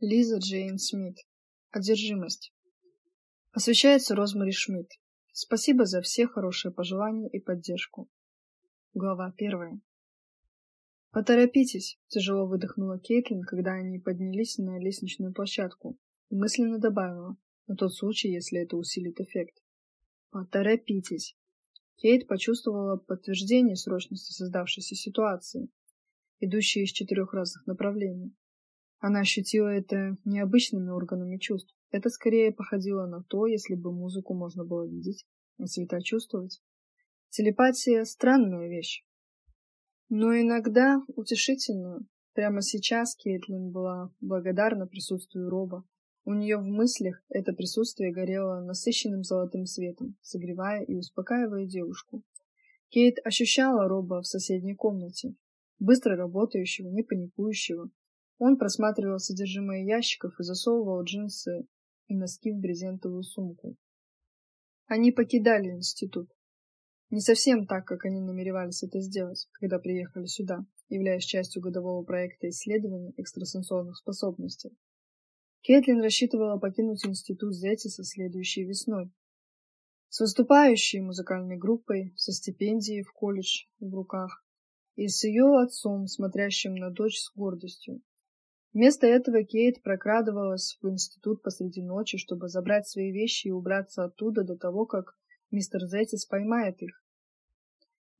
Лиза Джейн Смит. Одержимость. Посвящается Розмари Шмидт. Спасибо за все хорошие пожелания и поддержку. Глава первая. «Поторопитесь», — тяжело выдохнула Кейтлин, когда они поднялись на лестничную площадку, и мысленно добавила, на тот случай, если это усилит эффект. «Поторопитесь». Кейт почувствовала подтверждение срочности создавшейся ситуации, идущей из четырех разных направлений. Она ощутила это необычными органами чувств. Это скорее походило на то, если бы музыку можно было видеть, а цвета чувствовать. Телепатия — странная вещь. Но иногда утешительная. Прямо сейчас Кейтлин была благодарна присутствию Роба. У нее в мыслях это присутствие горело насыщенным золотым светом, согревая и успокаивая девушку. Кейт ощущала Роба в соседней комнате, быстро работающего, не паникующего, он просматривал содержимое ящиков и засовывал джинсы и носки в брезентовую сумку. Они покидали институт. Не совсем так, как они намеревались это сделать, когда приехали сюда, являясь частью годового проекта исследования экстрасенсорных способностей. Кэтлин рассчитывала покинуть институт Зетиса следующей весной. С выступающей музыкальной группой, со стипендией в колледж в руках и с ее отцом, смотрящим на дочь с гордостью, Вместо этого Кейт прокрадывалась в институт посреди ночи, чтобы забрать свои вещи и убраться оттуда до того, как мистер Зетис поймает их.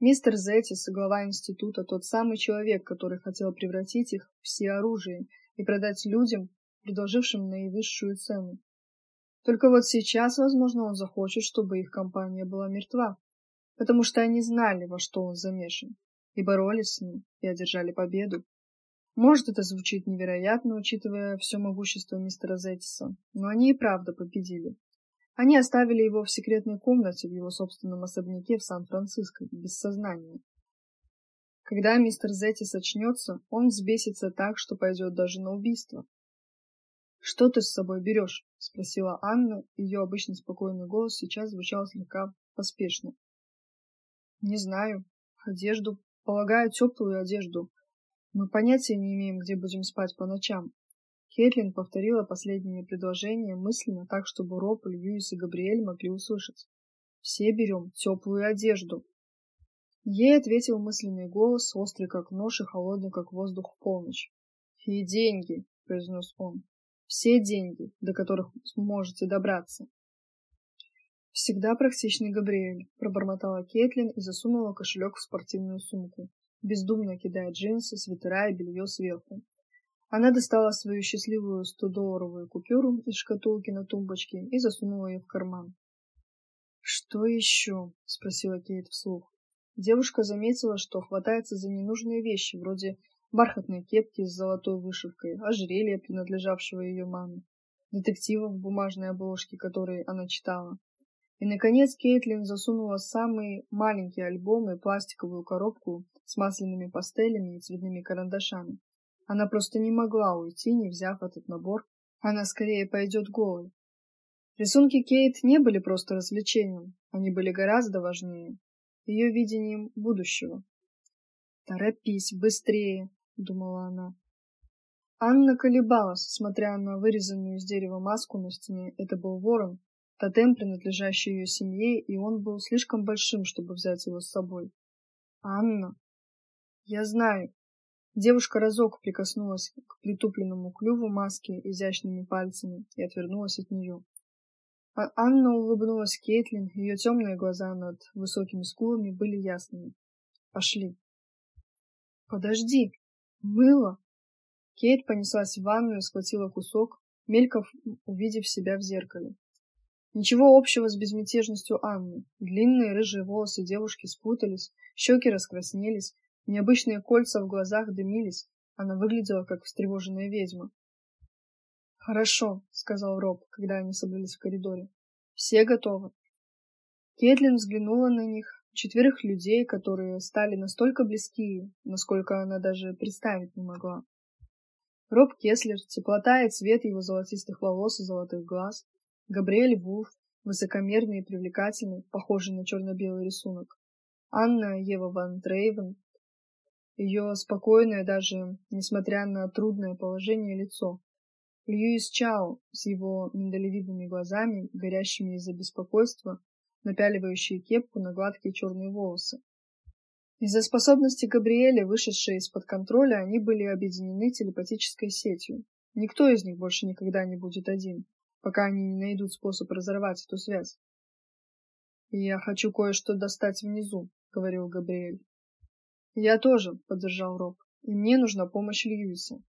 Мистер Зетис, глава института, тот самый человек, который хотел превратить их в все оружие и продать людям, предложившим наивысшую цену. Только вот сейчас, возможно, он захочет, чтобы их компания была мертва, потому что они знали, во что он замешан, и боролись с ним, и одержали победу. Может, это звучит невероятно, учитывая все могущество мистера Зеттиса, но они и правда победили. Они оставили его в секретной комнате в его собственном особняке в Сан-Франциско, без сознания. Когда мистер Зеттис очнется, он взбесится так, что пойдет даже на убийство. «Что ты с собой берешь?» — спросила Анна. Ее обычно спокойный голос сейчас звучал слегка поспешно. «Не знаю. Одежду. Полагаю, теплую одежду. Мы понятия не имеем, где будем спать по ночам. Кейтлин повторила последнее предложение мысленно так, чтобы Роб, Льюис и Габриэль могли услышать. Все берем теплую одежду. Ей ответил мысленный голос, острый как нож и холодный как воздух в полночь. И деньги, произнес он. Все деньги, до которых сможете добраться. Всегда практичный Габриэль, пробормотала Кейтлин и засунула кошелек в спортивную сумку бездумно кидая джинсы, свитера и белье сверху. Она достала свою счастливую 100-долларовую купюру из шкатулки на тумбочке и засунула ее в карман. «Что еще?» — спросила Кейт вслух. Девушка заметила, что хватается за ненужные вещи, вроде бархатной кепки с золотой вышивкой, ожерелья, принадлежавшего ее маме, детектива в бумажной обложке, которые она читала. И, наконец, Кейтлин засунула самые маленькие альбомы и пластиковую коробку с масляными пастелями и цветными карандашами. Она просто не могла уйти, не взяв этот набор. Она скорее пойдет голой. Рисунки Кейт не были просто развлечением, они были гораздо важнее, ее видением будущего. «Торопись, быстрее!» — думала она. Анна колебалась, смотря на вырезанную из дерева маску на стене. Это был ворон, Тотем, принадлежащий ее семье, и он был слишком большим, чтобы взять его с собой. Анна. Я знаю. Девушка разок прикоснулась к притупленному клюву маски изящными пальцами и отвернулась от нее. А Анна улыбнулась Кейтлин, ее темные глаза над высокими скулами были ясными. Пошли. Подожди. Мыло. Кейт понеслась в ванную и схватила кусок, мельков увидев себя в зеркале. Ничего общего с безмятежностью Анны. Длинные рыжие волосы девушки спутались, щеки раскраснелись, необычные кольца в глазах дымились. Она выглядела как встревоженная ведьма. «Хорошо», — сказал Роб, когда они собрались в коридоре. «Все готовы?» Кетлин взглянула на них, четверых людей, которые стали настолько близки, насколько она даже представить не могла. Роб Кеслер, теплота и цвет его золотистых волос и золотых глаз, Габриэль Вулф, высокомерный и привлекательный, похожий на черно-белый рисунок. Анна Ева ван Дрейвен, ее спокойное даже, несмотря на трудное положение, лицо. Льюис Чао с его миндалевидными глазами, горящими из-за беспокойства, напяливающие кепку на гладкие черные волосы. Из-за способности Габриэля, вышедшей из-под контроля, они были объединены телепатической сетью. Никто из них больше никогда не будет один, пока они не найдут способ разорвать эту связь. «Я хочу кое-что достать внизу», — говорил Габриэль. «Я тоже», — поддержал Роб, — «и мне нужна помощь Льюиса».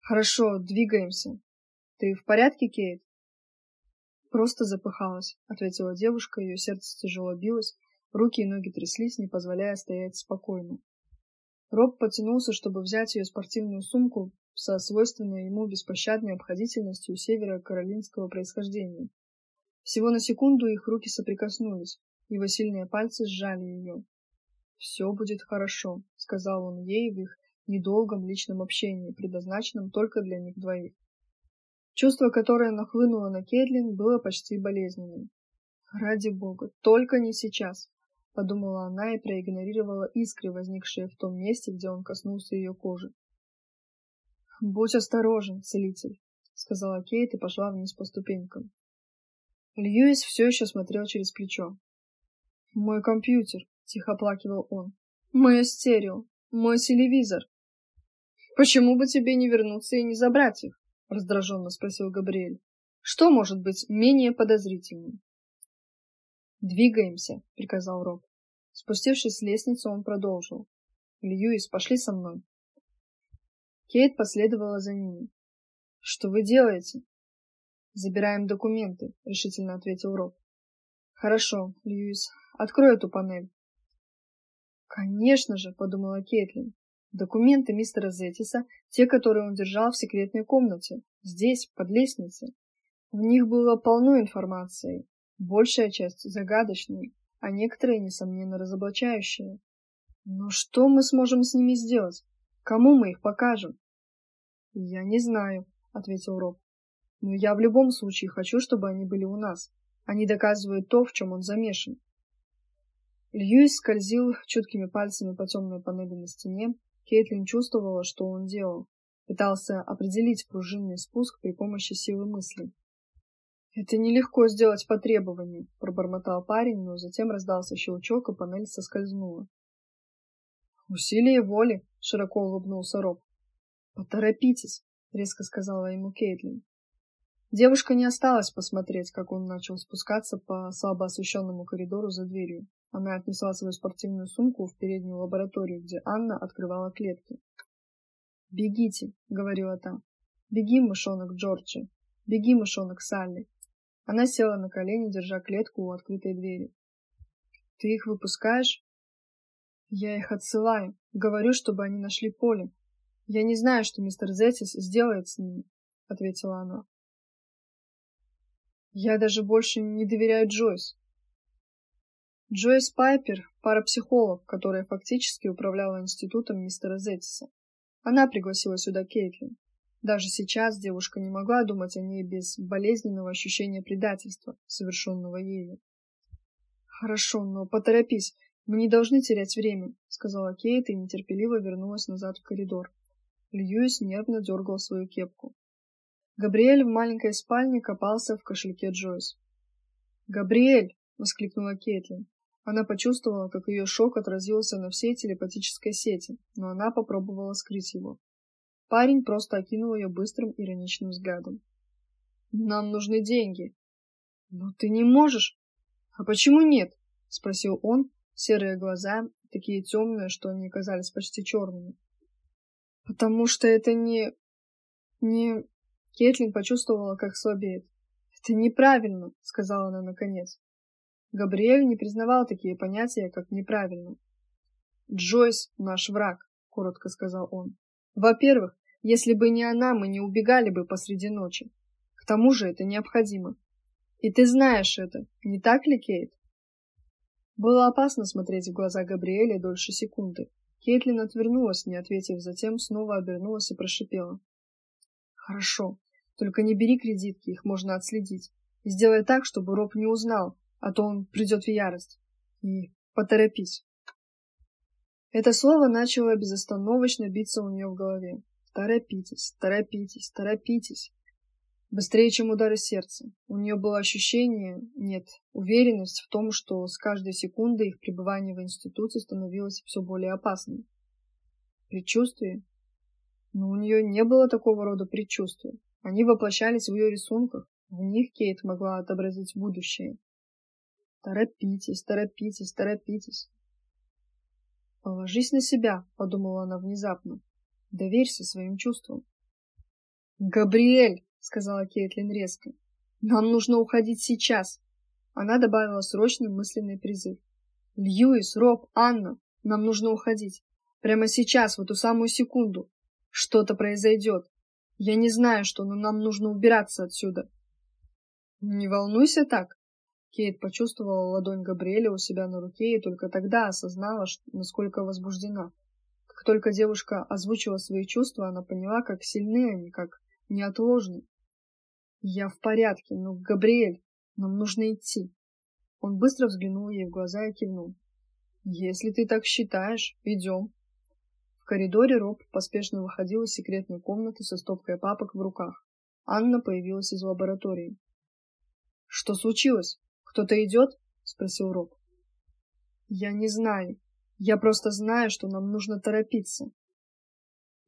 Хорошо, двигаемся. Ты в порядке, Кейт? Просто запыхалась, ответила девушка, ее сердце тяжело билось, руки и ноги тряслись, не позволяя стоять спокойно. Роб потянулся, чтобы взять ее спортивную сумку со свойственной ему беспощадной обходительностью северо-каролинского происхождения. Всего на секунду их руки соприкоснулись, его сильные пальцы сжали ее. «Все будет хорошо», — сказал он ей в их недолгом личном общении, предназначенном только для них двоих. Чувство, которое нахлынуло на Кейтлин, было почти болезненным. «Ради бога, только не сейчас!» — подумала она и проигнорировала искры, возникшие в том месте, где он коснулся ее кожи. «Будь осторожен, целитель», — сказала Кейт и пошла вниз по ступенькам. Льюис все еще смотрел через плечо. «Мой компьютер», — тихо оплакивал он. «Мое стерео, мой телевизор». «Почему бы тебе не вернуться и не забрать их?» — раздраженно спросил Габриэль. «Что может быть менее подозрительным?» «Двигаемся», — приказал Роб. Спустившись с лестницы, он продолжил. «Льюис, пошли со мной». Кейт последовала за ними. «Что вы делаете?» «Забираем документы», — решительно ответил Роб. «Хорошо, Льюис, открой эту панель». «Конечно же», — подумала Кейтлин. Документы мистера Зетиса, те, которые он держал в секретной комнате, здесь, под лестницей. В них было полно информации, большая часть загадочной, а некоторые, несомненно, разоблачающие. Но что мы сможем с ними сделать? Кому мы их покажем? Я не знаю, ответил Роб. Но я в любом случае хочу, чтобы они были у нас. Они доказывают то, в чем он замешан. Льюис скользил чуткими пальцами по темной панели на стене, Кейтлин чувствовала, что он делал. Пытался определить пружинный спуск при помощи силы мысли. «Это нелегко сделать по требованию», — пробормотал парень, но затем раздался щелчок, и панель соскользнула. «Усилие воли», — широко улыбнулся Роб. «Поторопитесь», — резко сказала ему Кейтлин. Девушка не осталась посмотреть, как он начал спускаться по слабо освещенному коридору за дверью. Она отнесла свою спортивную сумку в переднюю лабораторию, где Анна открывала клетки. «Бегите», — говорила та. «Беги, мышонок Джорджи. Беги, мышонок Салли». Она села на колени, держа клетку у открытой двери. «Ты их выпускаешь?» «Я их отсылаю. Говорю, чтобы они нашли поле. Я не знаю, что мистер Зетис сделает с ними», — ответила она. «Я даже больше не доверяю Джойс. Джойс Пайпер – парапсихолог, которая фактически управляла институтом мистера Зеттиса. Она пригласила сюда Кейтлин. Даже сейчас девушка не могла думать о ней без болезненного ощущения предательства, совершенного ею. «Хорошо, но поторопись, мы не должны терять время», — сказала Кейт и нетерпеливо вернулась назад в коридор. Льюис нервно дергал свою кепку. Габриэль в маленькой спальне копался в кошельке Джойс. «Габриэль!» — воскликнула Кейтлин. Она почувствовала, как ее шок отразился на всей телепатической сети, но она попробовала скрыть его. Парень просто окинул ее быстрым ироничным взглядом. «Нам нужны деньги». «Но ты не можешь». «А почему нет?» — спросил он, серые глаза, такие темные, что они казались почти черными. «Потому что это не... не...» Кетлин почувствовала, как слабеет. «Это неправильно», — сказала она наконец. Габриэль не признавал такие понятия, как неправильно. «Джойс — наш враг», — коротко сказал он. «Во-первых, если бы не она, мы не убегали бы посреди ночи. К тому же это необходимо. И ты знаешь это, не так ли, Кейт?» Было опасно смотреть в глаза Габриэля дольше секунды. Кейтлин отвернулась, не ответив, затем снова обернулась и прошипела. «Хорошо, только не бери кредитки, их можно отследить. И сделай так, чтобы Роб не узнал, а то он придет в ярость. И поторопись. Это слово начало безостановочно биться у нее в голове. Торопитесь, торопитесь, торопитесь. Быстрее, чем удары сердца. У нее было ощущение, нет, уверенность в том, что с каждой секундой их пребывание в институте становилось все более опасным. Предчувствие? Но у нее не было такого рода предчувствия. Они воплощались в ее рисунках. В них Кейт могла отобразить будущее. Торопитесь, торопитесь, торопитесь. Положись на себя, подумала она внезапно. Доверься своим чувствам. Габриэль, сказала Кейтлин резко. Нам нужно уходить сейчас. Она добавила срочный мысленный призыв. Льюис, Роб, Анна, нам нужно уходить. Прямо сейчас, в эту самую секунду. Что-то произойдет. Я не знаю, что, но нам нужно убираться отсюда. Не волнуйся так. Кейт почувствовала ладонь Габриэля у себя на руке и только тогда осознала, насколько возбуждена. Как только девушка озвучила свои чувства, она поняла, как сильны они, как неотложны. Я в порядке, но, Габриэль, нам нужно идти. Он быстро взглянул ей в глаза и кивнул. Если ты так считаешь, идем. В коридоре Роб поспешно выходил из секретной комнаты со стопкой папок в руках. Анна появилась из лаборатории. Что случилось? Кто-то идет? спросил Роб. Я не знаю. Я просто знаю, что нам нужно торопиться.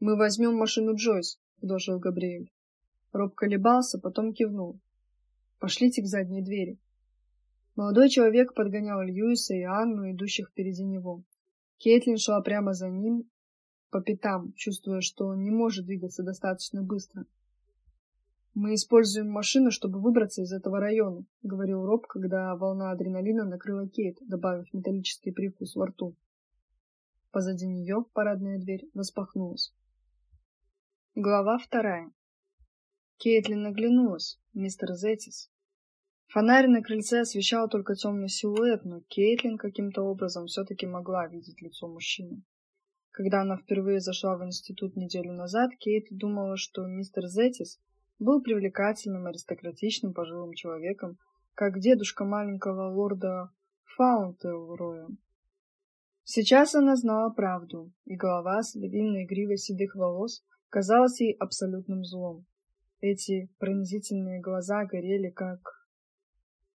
Мы возьмем машину Джойс, предложил Габриэль. Роб колебался, потом кивнул. Пошлите к задней двери. Молодой человек подгонял Льюиса и Анну, идущих впереди него. Кейтлин шла прямо за ним, по пятам, чувствуя, что не может двигаться достаточно быстро. Мы используем машину, чтобы выбраться из этого района, говорил Роб, когда волна адреналина накрыла Кейт, добавив металлический привкус во рту. Позади нее парадная дверь распахнулась. Глава вторая. Кейтлин оглянулась. Мистер Зетис. Фонарь на крыльце освещал только темный силуэт, но Кейтлин каким-то образом все-таки могла видеть лицо мужчины. Когда она впервые зашла в институт неделю назад, Кейт думала, что мистер Зетис был привлекательным, аристократичным, пожилым человеком, как дедушка маленького лорда Фаунтелроя. Сейчас она знала правду, и голова с длинной гривой седых волос казалась ей абсолютным злом. Эти пронзительные глаза горели как...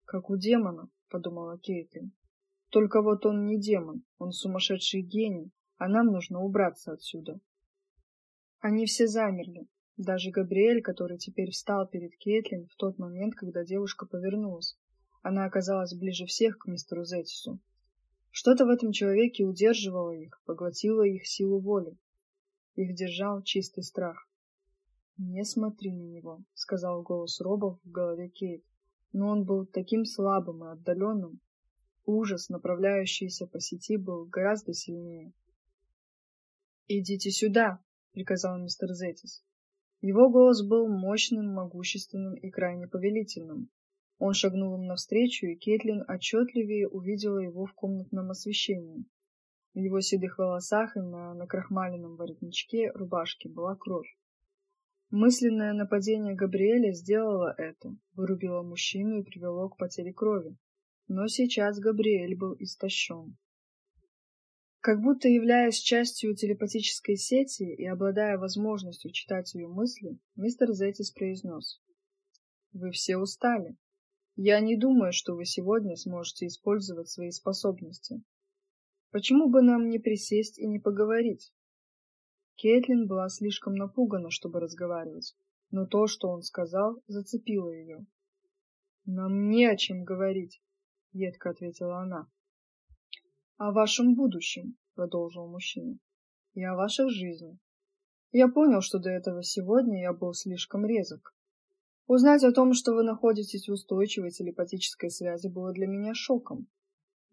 как у демона, подумала Кейтлин. Только вот он не демон, он сумасшедший гений, а нам нужно убраться отсюда. Они все замерли, даже Габриэль, который теперь встал перед Кейтлин в тот момент, когда девушка повернулась. Она оказалась ближе всех к мистеру Зетису. Что-то в этом человеке удерживало их, поглотило их силу воли. Их держал чистый страх. «Не смотри на него», — сказал голос Роба в голове Кейт. Но он был таким слабым и отдаленным. Ужас, направляющийся по сети, был гораздо сильнее. «Идите сюда», — приказал мистер Зетис. Его голос был мощным, могущественным и крайне повелительным. Он шагнул им навстречу, и Кейтлин отчетливее увидела его в комнатном освещении. В его седых волосах и на накрахмаленном воротничке рубашки была кровь. Мысленное нападение Габриэля сделало это, вырубило мужчину и привело к потере крови. Но сейчас Габриэль был истощен. Как будто являясь частью телепатической сети и обладая возможностью читать ее мысли, мистер Зетис произнес. «Вы все устали. Я не думаю, что вы сегодня сможете использовать свои способности. Почему бы нам не присесть и не поговорить? Кейтлин была слишком напугана, чтобы разговаривать, но то, что он сказал, зацепило ее. «Нам не о чем говорить», — едко ответила она. «О вашем будущем», — продолжил мужчина, — «и о вашей жизни. Я понял, что до этого сегодня я был слишком резок. Узнать о том, что вы находитесь в устойчивой телепатической связи, было для меня шоком.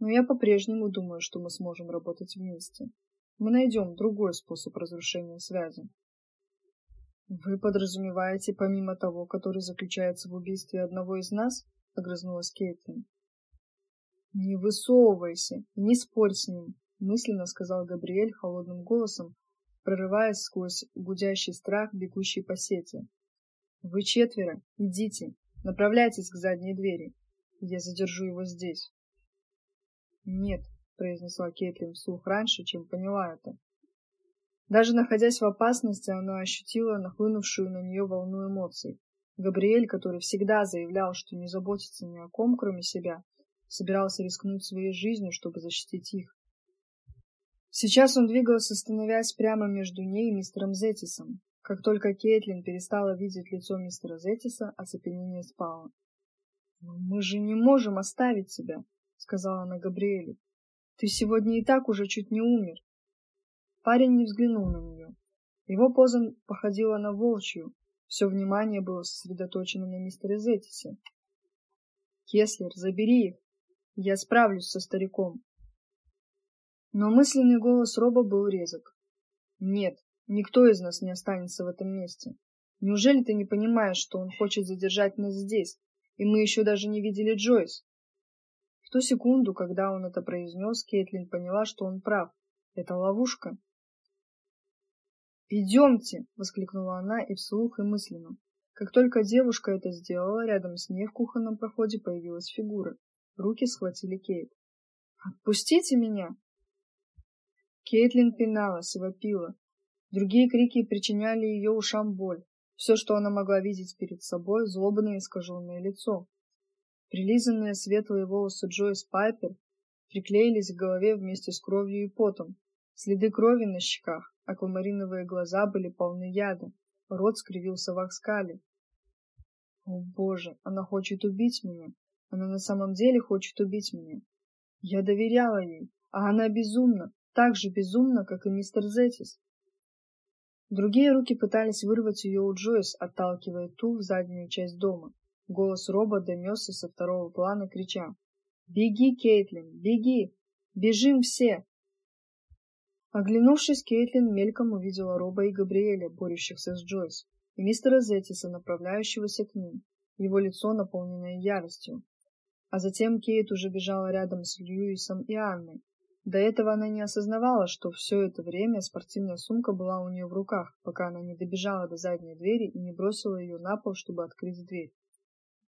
Но я по-прежнему думаю, что мы сможем работать вместе. Мы найдем другой способ разрушения связи. Вы подразумеваете помимо того, который заключается в убийстве одного из нас? огрызнулась Кейтлин. Не высовывайся, не спорь с ним, мысленно сказал Габриэль холодным голосом, прорываясь сквозь гудящий страх, бегущий по сети. Вы четверо, идите, направляйтесь к задней двери. Я задержу его здесь. Нет, произнесла Кейтлин вслух раньше, чем поняла это. Даже находясь в опасности, она ощутила нахлынувшую на нее волну эмоций. Габриэль, который всегда заявлял, что не заботится ни о ком, кроме себя, собирался рискнуть своей жизнью, чтобы защитить их. Сейчас он двигался, становясь прямо между ней и мистером Зетисом. Как только Кейтлин перестала видеть лицо мистера Зетиса, оцепенение спало. «Но мы же не можем оставить тебя», — сказала она Габриэлю. «Ты сегодня и так уже чуть не умер». Парень не взглянул на нее. Его поза походила на волчью. Все внимание было сосредоточено на мистере Зетисе. «Кеслер, забери их. Я справлюсь со стариком». Но мысленный голос Роба был резок. «Нет, никто из нас не останется в этом месте. Неужели ты не понимаешь, что он хочет задержать нас здесь, и мы еще даже не видели Джойс?» Ту секунду, когда он это произнес, Кейтлин поняла, что он прав. Это ловушка. «Идемте!» — воскликнула она и вслух, и мысленно. Как только девушка это сделала, рядом с ней в кухонном проходе появилась фигура. Руки схватили Кейт. «Отпустите меня!» Кейтлин пиналась и. Другие крики причиняли ее ушам боль. Все, что она могла видеть перед собой, злобное искаженное лицо. Прилизанные светлые волосы Джойс Пайпер приклеились к голове вместе с кровью и потом. Следы крови на щеках, аквамариновые глаза были полны яда, рот скривился в оскале. О, боже, она хочет убить меня. Она на самом деле хочет убить меня. Я доверяла ей, а она безумна, так же безумна, как и мистер Зетис. Другие руки пытались вырвать ее у Джойс, отталкивая ту в заднюю часть дома. Голос Роба донесся со второго плана, крича. «Беги, Кейтлин, беги! Бежим все!» Оглянувшись, Кейтлин мельком увидела Роба и Габриэля, борющихся с Джойс, и мистера Зеттиса, направляющегося к ним, его лицо наполненное яростью. А затем Кейт уже бежала рядом с Льюисом и Анной, до этого она не осознавала, что все это время спортивная сумка была у нее в руках, пока она не добежала до задней двери и не бросила ее на пол, чтобы открыть дверь.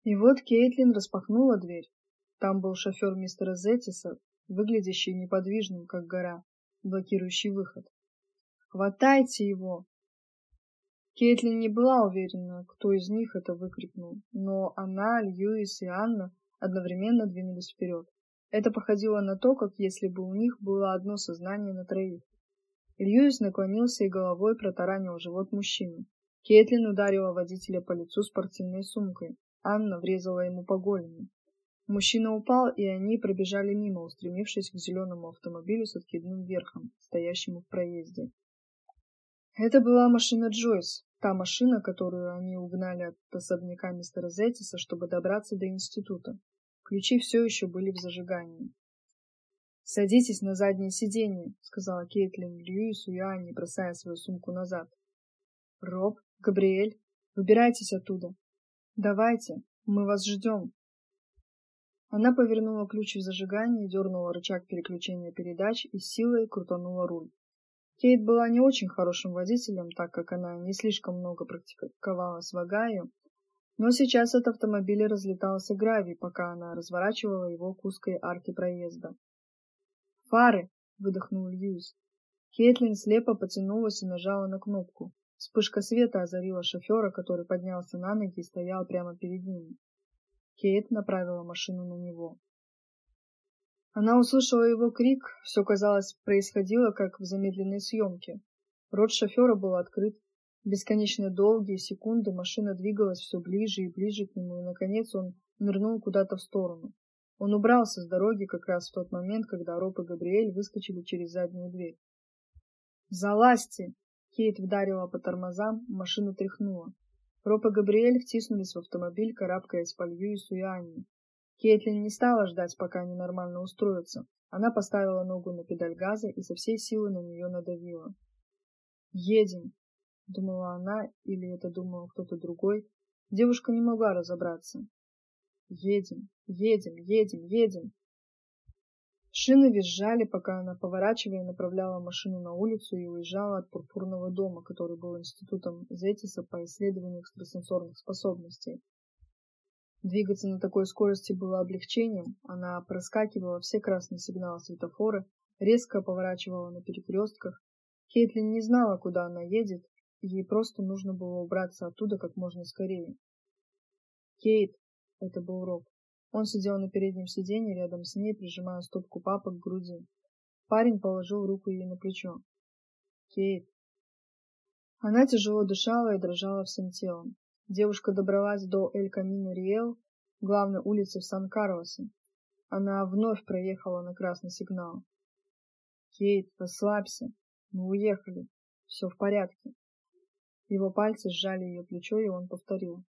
И вот Кейтлин распахнула дверь. Там был шофер мистера Зеттиса, выглядящий неподвижным, как гора, блокирующий выход. «Хватайте его!» Кейтлин не была уверена, кто из них это выкрикнул, но она, Льюис и Анна одновременно двинулись вперед. Это походило на то, как если бы у них было одно сознание на троих. Льюис наклонился и головой протаранил живот мужчины. Кейтлин ударила водителя по лицу спортивной сумкой. Анна врезала ему по голени. Мужчина упал, и они пробежали мимо, устремившись к зеленому автомобилю с откидным верхом, стоящему в проезде. Это была машина Джойс, та машина, которую они угнали от особняка мистера Зеттиса, чтобы добраться до института. Ключи все еще были в зажигании. «Садитесь на заднее сиденье», — сказала Кейтлин Льюису и Анне, бросая свою сумку назад. «Роб, Габриэль, выбирайтесь оттуда. Давайте, мы вас ждем». Она повернула ключ в зажигании, дернула рычаг переключения передач и силой крутанула руль. Кейт была не очень хорошим водителем, так как она не слишком много практиковалась в Огайо, но сейчас от автомобиля разлетался гравий, пока она разворачивала его к узкой арке проезда. «Фары!» — выдохнул Льюис. Кейтлин слепо потянулась и нажала на кнопку. Вспышка света озарила шофера, который поднялся на ноги и стоял прямо перед ними. Кейт направила машину на него. Она услышала его крик, все, казалось, происходило, как в замедленной съемке. Рот шофера был открыт, бесконечно долгие секунды машина двигалась все ближе и ближе к нему, и, наконец, он нырнул куда-то в сторону. Он убрался с дороги как раз в тот момент, когда Роб и Габриэль выскочили через заднюю дверь. «Залазьте!» Кейт вдарила по тормозам, машину тряхнула. Роб и Габриэль втиснулись в автомобиль, карабкаясь по Льюису и Анне. Кейтлин не стала ждать, пока они нормально устроятся. Она поставила ногу на педаль газа и со всей силы на нее надавила. «Едем!» думала она, или это думал кто-то другой. Девушка не могла разобраться. Едем, едем, едем, едем. Шины визжали, пока она, поворачивая, направляла машину на улицу и уезжала от пурпурного дома, который был институтом Зетиса по исследованию экстрасенсорных способностей. Двигаться на такой скорости было облегчением. Она проскакивала все красные сигналы светофора, резко поворачивала на перекрестках. Кейтлин не знала, куда она едет, Ей просто нужно было убраться оттуда как можно скорее. Кейт, это был Роб. Он сидел на переднем сиденье рядом с ней, прижимая стопку папок к груди. Парень положил руку ей на плечо. Кейт. Она тяжело дышала и дрожала всем телом. Девушка добралась до Эль-Камино-Риэл, главной улицы в Сан-Карлосе. Она вновь проехала на красный сигнал. Кейт, расслабься. Мы уехали. Все в порядке. Его пальцы сжали ее плечо, и он повторил.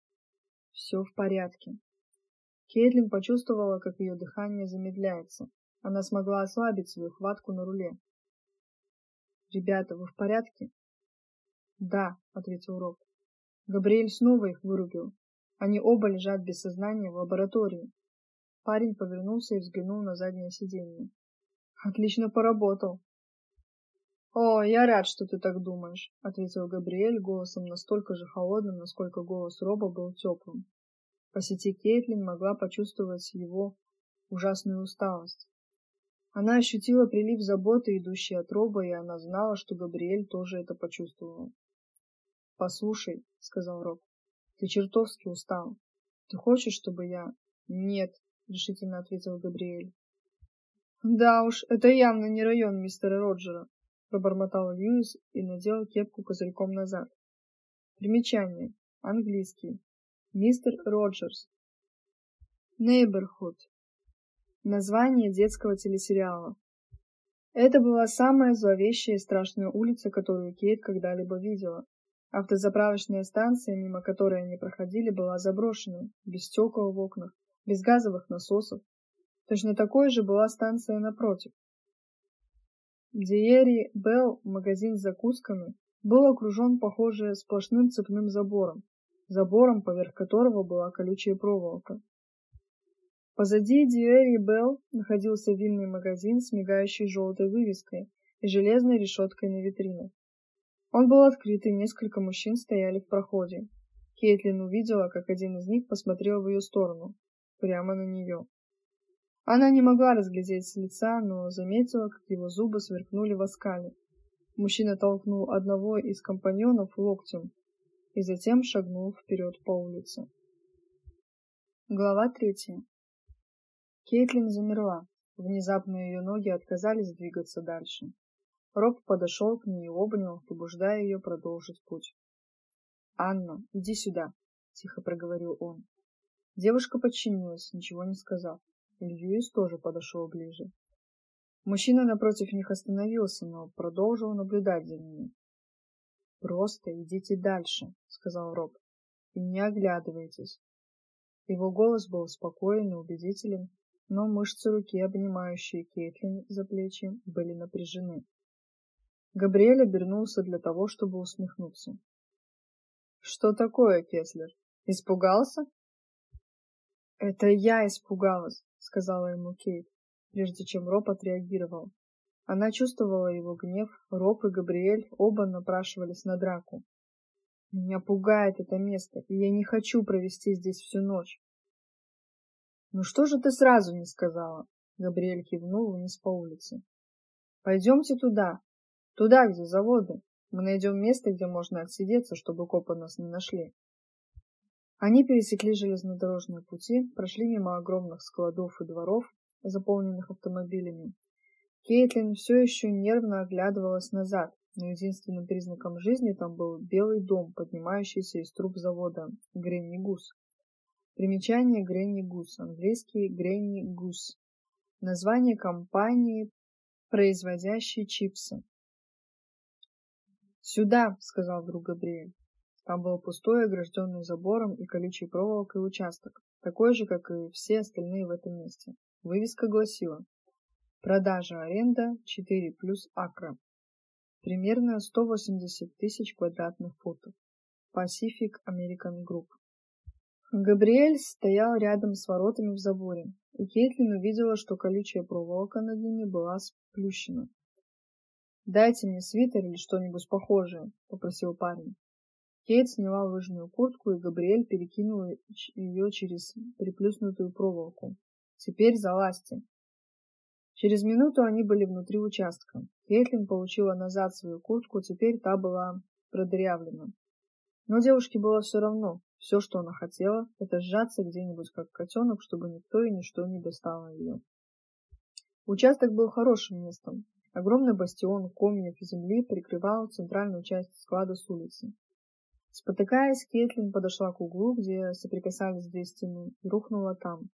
Все в порядке. Кейтлин почувствовала, как ее дыхание замедляется. Она смогла ослабить свою хватку на руле. «Ребята, вы в порядке?» «Да», — ответил Роб. Габриэль снова их вырубил. Они оба лежат без сознания в лаборатории. Парень повернулся и взглянул на заднее сиденье. «Отлично поработал!» «О, я рад, что ты так думаешь», — ответил Габриэль голосом настолько же холодным, насколько голос Роба был теплым. По сети Кейтлин могла почувствовать его ужасную усталость. Она ощутила прилив заботы, идущий от Роба, и она знала, что Габриэль тоже это почувствовал. «Послушай», — сказал Роб, — «ты чертовски устал. Ты хочешь, чтобы я...» «Нет», — решительно ответил Габриэль. «Да уж, это явно не район мистера Роджера», пробормотал Льюис и надел кепку козырьком назад. Примечание. Английский. Мистер Роджерс. Neighborhood. Название детского телесериала. Это была самая зловещая и страшная улица, которую Кейт когда-либо видела. Автозаправочная станция, мимо которой они проходили, была заброшена, без стекол в окнах, без газовых насосов. Точно такой же была станция напротив. Диери Белл, магазин с закусками, был окружен, похоже, сплошным цепным забором, забором, поверх которого была колючая проволока. Позади Диери Белл находился винный магазин с мигающей желтой вывеской и железной решеткой на витринах. Он был открыт, и несколько мужчин стояли в проходе. Кейтлин увидела, как один из них посмотрел в ее сторону, прямо на нее. Она не могла разглядеть с лица, но заметила, как его зубы сверкнули в оскале. Мужчина толкнул одного из компаньонов локтем и затем шагнул вперед по улице. Глава третья. Кейтлин замерла. Внезапно ее ноги отказались двигаться дальше. Роб подошел к ней и обнял, побуждая ее продолжить путь. «Анна, иди сюда», — тихо проговорил он. Девушка подчинилась, ничего не сказав. Льюис тоже подошел ближе. Мужчина напротив них остановился, но продолжил наблюдать за ними. «Просто идите дальше», — сказал Роб, — «и не оглядывайтесь». Его голос был спокоен и убедителен, но мышцы руки, обнимающие Кейтлин за плечи, были напряжены. Габриэль обернулся для того, чтобы усмехнуться. «Что такое, Кеслер? Испугался?» «Это я испугалась», — сказала ему Кейт, прежде чем Роб отреагировал. Она чувствовала его гнев, Роб и Габриэль оба напрашивались на драку. «Меня пугает это место, и я не хочу провести здесь всю ночь». «Ну что же ты сразу не сказала?» Габриэль кивнул вниз по улице. «Пойдемте туда, туда, где заводы. Мы найдем место, где можно отсидеться, чтобы копы нас не нашли». Они пересекли железнодорожные пути, прошли мимо огромных складов и дворов, заполненных автомобилями. Кейтлин все еще нервно оглядывалась назад, но единственным признаком жизни там был белый дом, поднимающийся из труб завода Гренни Гус. Примечание Гренни Гус, английский Гренни Гус. Название компании, производящей чипсы. «Сюда!» — сказал друг Габриэль. Там был пустой, огражденный забором и колючей проволокой участок, такой же, как и все остальные в этом месте. Вывеска гласила «Продажа аренда 4 плюс акра». Примерно 180 тысяч квадратных футов. Pacific American Group. Габриэль стоял рядом с воротами в заборе, и Кейтлин увидела, что колючая проволока над ними была сплющена. «Дайте мне свитер или что-нибудь похожее», — попросил парень. Кейт сняла лыжную куртку, и Габриэль перекинул ее через приплюснутую проволоку. «Теперь залазьте!» Через минуту они были внутри участка. Кейтлин получила назад свою куртку, теперь та была продырявлена. Но девушке было все равно, Все, что она хотела, это сжаться где-нибудь как котенок, чтобы никто и ничто не достало ее. Участок был хорошим местом. Огромный бастион комьев земли прикрывал центральную часть склада с улицы. Спотыкаясь, Кетлин подошла к углу, где соприкасались две стены, и рухнула там.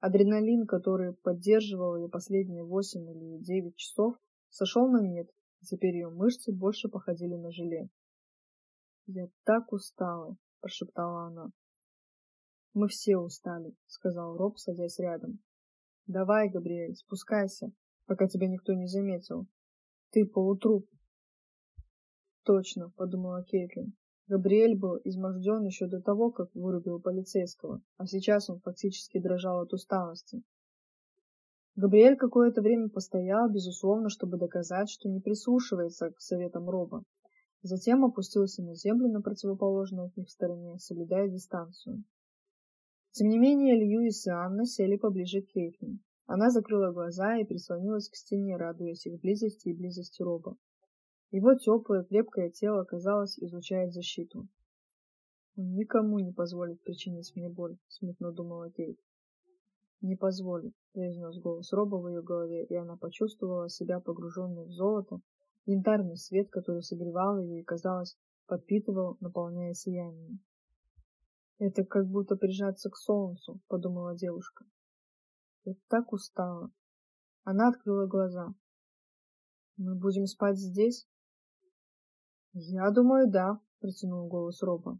Адреналин, который поддерживал ее последние восемь или девять часов, сошел на нет, и теперь ее мышцы больше походили на желе. «Я так устала», — прошептала она. «Мы все устали», — сказал Роб, садясь рядом. «Давай, Габриэль, спускайся, пока тебя никто не заметил. Ты полутруп». «Точно», — подумала Кейтлин. Габриэль был изможден еще до того, как вырубил полицейского, а сейчас он фактически дрожал от усталости. Габриэль какое-то время постоял, безусловно, чтобы доказать, что не прислушивается к советам Роба. Затем опустился на землю на противоположной от них стороне, соблюдая дистанцию. Тем не менее, Льюис и Анна сели поближе к Кейтлин. Она закрыла глаза и прислонилась к стене, радуясь их близости и близости Роба. Его теплое, крепкое тело, казалось, излучает защиту. «Он никому не позволит причинить мне боль», — смутно думала Кейт. «Не позволит», — произнес голос Роба в ее голове, и она почувствовала себя погруженной в золото, янтарный свет, который согревал ее и, казалось, подпитывал, наполняя сиянием. «Это как будто прижаться к солнцу», — подумала девушка. «Я так устала». Она открыла глаза. «Мы будем спать здесь?» «Я думаю, да», — протянул голос Роба.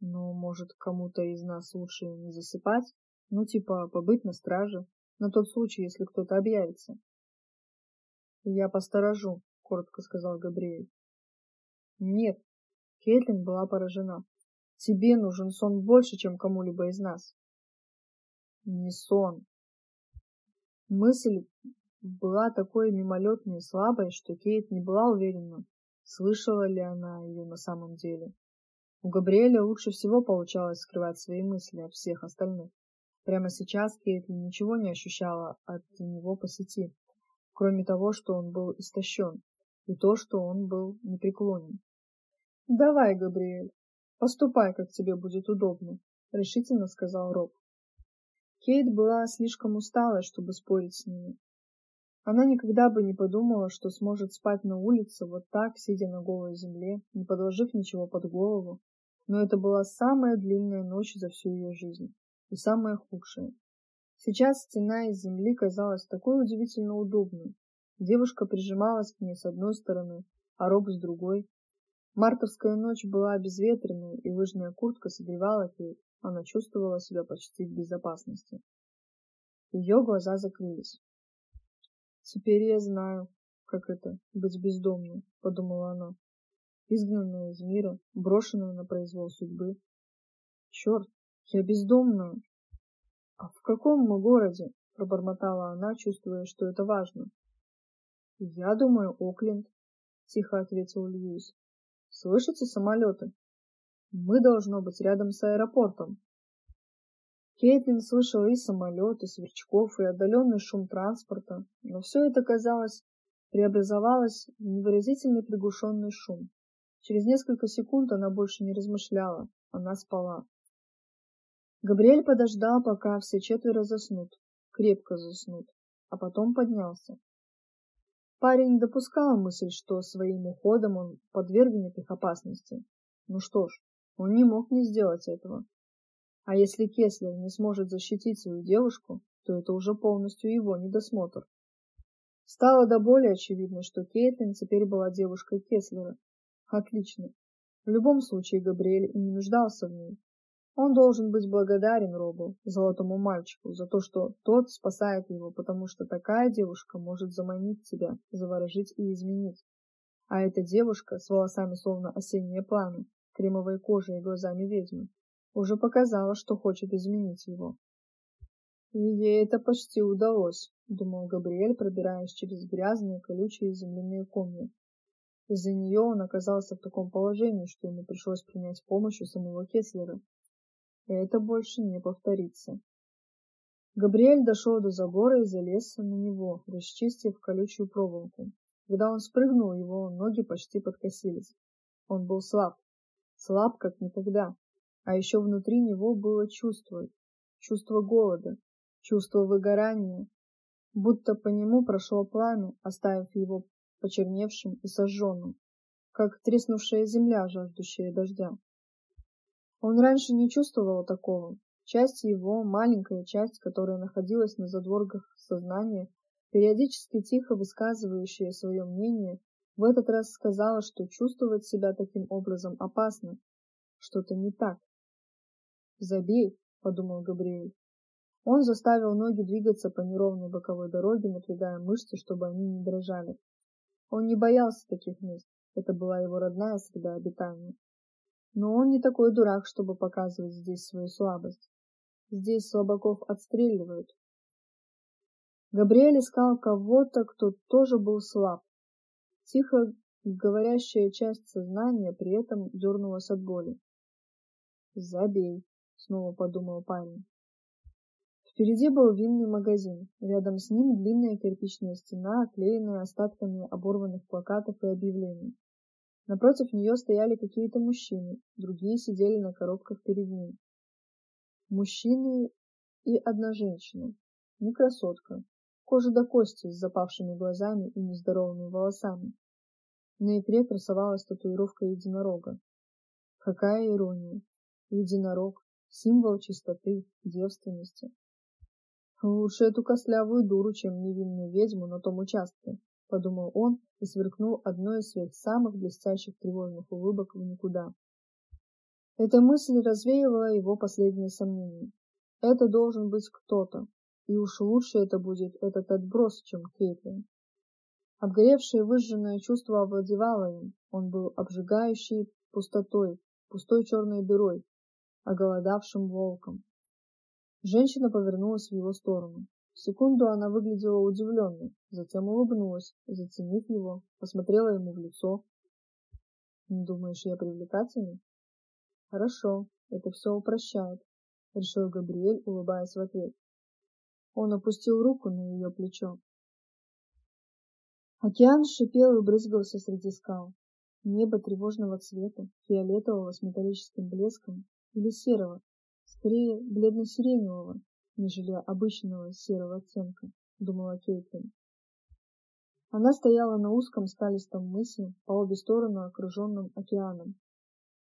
«Но, может, кому-то из нас лучше не засыпать? Ну, типа, побыть на страже, на тот случай, если кто-то объявится». «Я посторожу», — коротко сказал Габриэль. «Нет», — Кейтлин была поражена. «Тебе нужен сон больше, чем кому-либо из нас». «Не сон». Мысль была такой мимолетной и слабой, что Кейт не была уверена, Слышала ли она ее на самом деле? У Габриэля лучше всего получалось скрывать свои мысли от всех остальных. Прямо сейчас Кейтли ничего не ощущала от него по сети, кроме того, что он был истощен, и то, что он был непреклонен. «Давай, Габриэль, поступай, как тебе будет удобно», — решительно сказал Роб. Кейт была слишком устала, чтобы спорить с ними. Она никогда бы не подумала, что сможет спать на улице вот так, сидя на голой земле, не подложив ничего под голову. Но это была самая длинная ночь за всю ее жизнь. И самая худшая. Сейчас стена из земли казалась такой удивительно удобной. Девушка прижималась к ней с одной стороны, а Роб с другой. Мартовская ночь была безветренной, и лыжная куртка согревала Кейт. Она чувствовала себя почти в безопасности. Ее глаза закрылись. Теперь я знаю, как это — быть бездомной, — подумала она. Изгнанная из мира, брошенная на произвол судьбы. Черт, я бездомная. А в каком мы городе? — пробормотала она, чувствуя, что это важно. Я думаю, Окленд, — тихо ответил Льюис. Слышите самолеты? Мы должно быть рядом с аэропортом. Кейтлин слышала и самолеты, и сверчков, и отдаленный шум транспорта, но все это, казалось, преобразовалось в невыразительный приглушенный шум. Через несколько секунд она больше не размышляла, она спала. Габриэль подождал, пока все четверо заснут, крепко заснут, а потом поднялся. Парень допускал мысль, что своим уходом он подвергнет их опасности. Ну что ж, он не мог не сделать этого. А если Кеслер не сможет защитить свою девушку, то это уже полностью его недосмотр. Стало до боли очевидно, что Кейтлин теперь была девушкой Кеслера. Отлично. В любом случае Габриэль и не нуждался в ней. Он должен быть благодарен Робу, золотому мальчику, за то, что тот спасает его, потому что такая девушка может заманить тебя, заворожить и изменить. А эта девушка с волосами словно осеннее пламя, кремовой кожей и глазами ведьмы, уже показала, что хочет изменить его. Ей это почти удалось, думал Габриэль, пробираясь через грязные, колючие земляные комья. Из-за нее он оказался в таком положении, что ему пришлось принять помощь у самого Кеслера. И это больше не повторится. Габриэль дошел до забора и залез на него, расчистив колючую проволоку. Когда он спрыгнул, его ноги почти подкосились. Он был слаб. Слаб, как никогда А еще внутри него было чувство, чувство голода, чувство выгорания, будто по нему прошло пламя, оставив его почерневшим и сожженным, как треснувшая земля, жаждущая дождя. Он раньше не чувствовал такого. Часть его, маленькая часть, которая находилась на задворках сознания, периодически тихо высказывающая свое мнение, в этот раз сказала, что чувствовать себя таким образом опасно, что-то не так. «Забей», — подумал Габриэль. Он заставил ноги двигаться по неровной боковой дороге, напрягая мышцы, чтобы они не дрожали. Он не боялся таких мест, это была его родная среда обитания. Но он не такой дурак, чтобы показывать здесь свою слабость. Здесь слабаков отстреливают. Габриэль искал кого-то, кто тоже был слаб. Тихо говорящая часть сознания при этом дернулась от боли. «Забей», — снова подумал парень. Впереди был винный магазин. Рядом с ним длинная кирпичная стена, оклеенная остатками оборванных плакатов и объявлений. Напротив нее стояли какие-то мужчины, другие сидели на коробках перед ним. Мужчины и одна женщина. Не красотка. Кожа до кости с запавшими глазами и нездоровыми волосами. На икре красовалась татуировка единорога. Какая ирония. Единорог. Символ чистоты, девственности. Лучше эту костлявую дуру, чем невинную ведьму на том участке, подумал он и сверкнул одной из своих самых блестящих тревожных улыбок в никуда. Эта мысль развеивала его последние сомнения. Это должен быть кто-то, и уж лучше это будет этот отброс, чем Кейтлин. Обгоревшее выжженное чувство овладевало им. Он был обжигающей пустотой, пустой черной дырой, оголодавшим волком. Женщина повернулась в его сторону. Секунду она выглядела удивленной, затем улыбнулась, заценив его, посмотрела ему в лицо. «Думаешь, я привлекательный?» «Хорошо, это все упрощает», — решил Габриэль, улыбаясь в ответ. Он опустил руку на ее плечо. Океан шипел и брызгался среди скал. Небо тревожного цвета, фиолетового с металлическим блеском или серого, скорее бледно-сиреневого, нежели обычного серого оттенка, думала Кейтлин. Она стояла на узком скалистом мысе, по обе стороны окруженном океаном.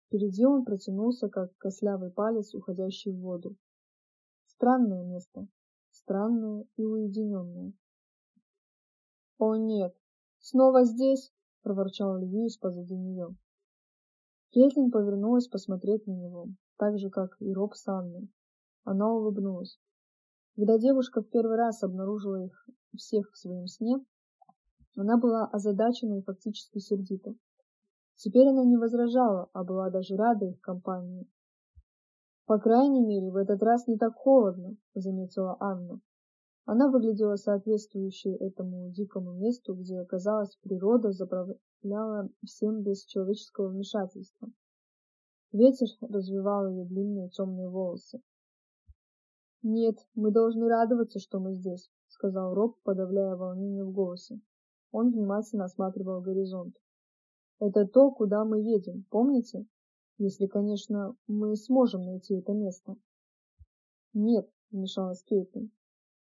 Впереди он протянулся, как кослявый палец, уходящий в воду. Странное место, странное и уединенное. «О нет! Снова здесь?» — проворчал Льюис позади нее. Кейтлин повернулась посмотреть на него, так же, как и Роб с Анной. Она улыбнулась. Когда девушка в первый раз обнаружила их всех в своем сне, она была озадачена и фактически сердита. Теперь она не возражала, а была даже рада их компании. «По крайней мере, в этот раз не так холодно», — заметила Анна. Она выглядела соответствующей этому дикому месту, где, казалось, природа заправляла всем без человеческого вмешательства. Ветер развивал ее длинные темные волосы. «Нет, мы должны радоваться, что мы здесь», — сказал Роб, подавляя волнение в голосе. Он внимательно осматривал горизонт. «Это то, куда мы едем, помните? Если, конечно, мы сможем найти это место». «Нет», — вмешалась Кейтлин.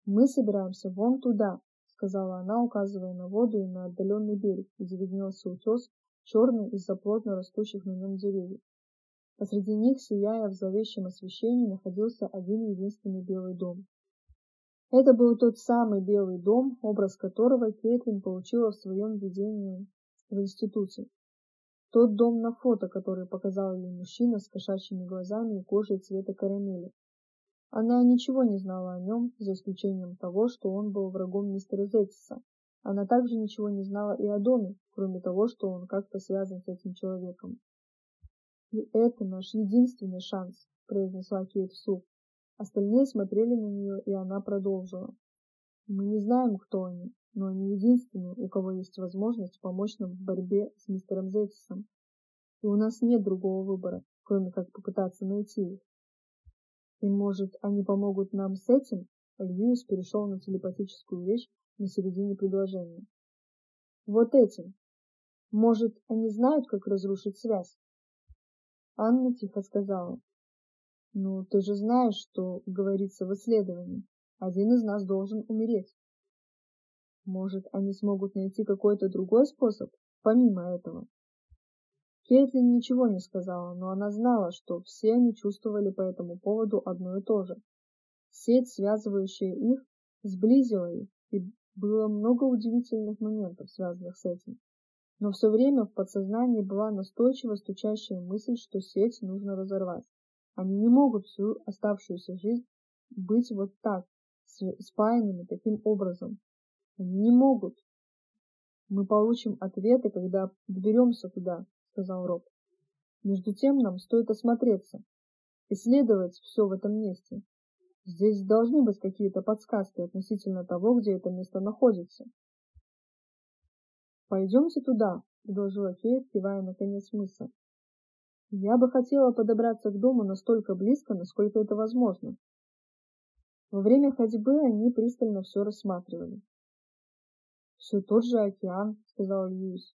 «Мы собираемся вон туда», — сказала она, указывая на воду и на отдаленный берег, где виднелся утес, черный из-за плотно растущих на нем деревьев. Посреди них, сияя в зловещем освещении, находился один единственный белый дом. Это был тот самый белый дом, образ которого Кейтлин получила в своем видении в институте. Тот дом на фото, который показал ей мужчина с кошачьими глазами и кожей цвета карамели. Она ничего не знала о нем, за исключением того, что он был врагом мистера Зеттиса. Она также ничего не знала и о доме, кроме того, что он как-то связан с этим человеком. «И это наш единственный шанс», — произнесла Кейт вслух. Остальные смотрели на нее, и она продолжила. «Мы не знаем, кто они, но они единственные, у кого есть возможность помочь нам в борьбе с мистером Зеттисом. И у нас нет другого выбора, кроме как попытаться найти их. И, может, они помогут нам с этим?» Льюис перешел на телепатическую речь на середине предложения. «Вот этим. Может, они знают, как разрушить связь?» Анна тихо сказала. Ну, ты же знаешь, что говорится в исследовании. Один из нас должен умереть. Может, они смогут найти какой-то другой способ, помимо этого? Кейтлин ничего не сказала, но она знала, что все они чувствовали по этому поводу одно и то же. Сеть, связывающая их, сблизила их, и было много удивительных моментов, связанных с этим. Но все время в подсознании была настойчиво стучащая мысль, что сеть нужно разорвать. Они не могут всю оставшуюся жизнь быть вот так, спаянными таким образом. Они не могут. Мы получим ответы, когда доберемся туда, сказал Роб. Между тем нам стоит осмотреться, исследовать все в этом месте. Здесь должны быть какие-то подсказки относительно того, где это место находится. Пойдемте туда, продолжила Кейт, кивая на конец мыса. Я бы хотела подобраться к дому настолько близко, насколько это возможно. Во время ходьбы они пристально все рассматривали. «Все тот же океан», — сказал Льюис.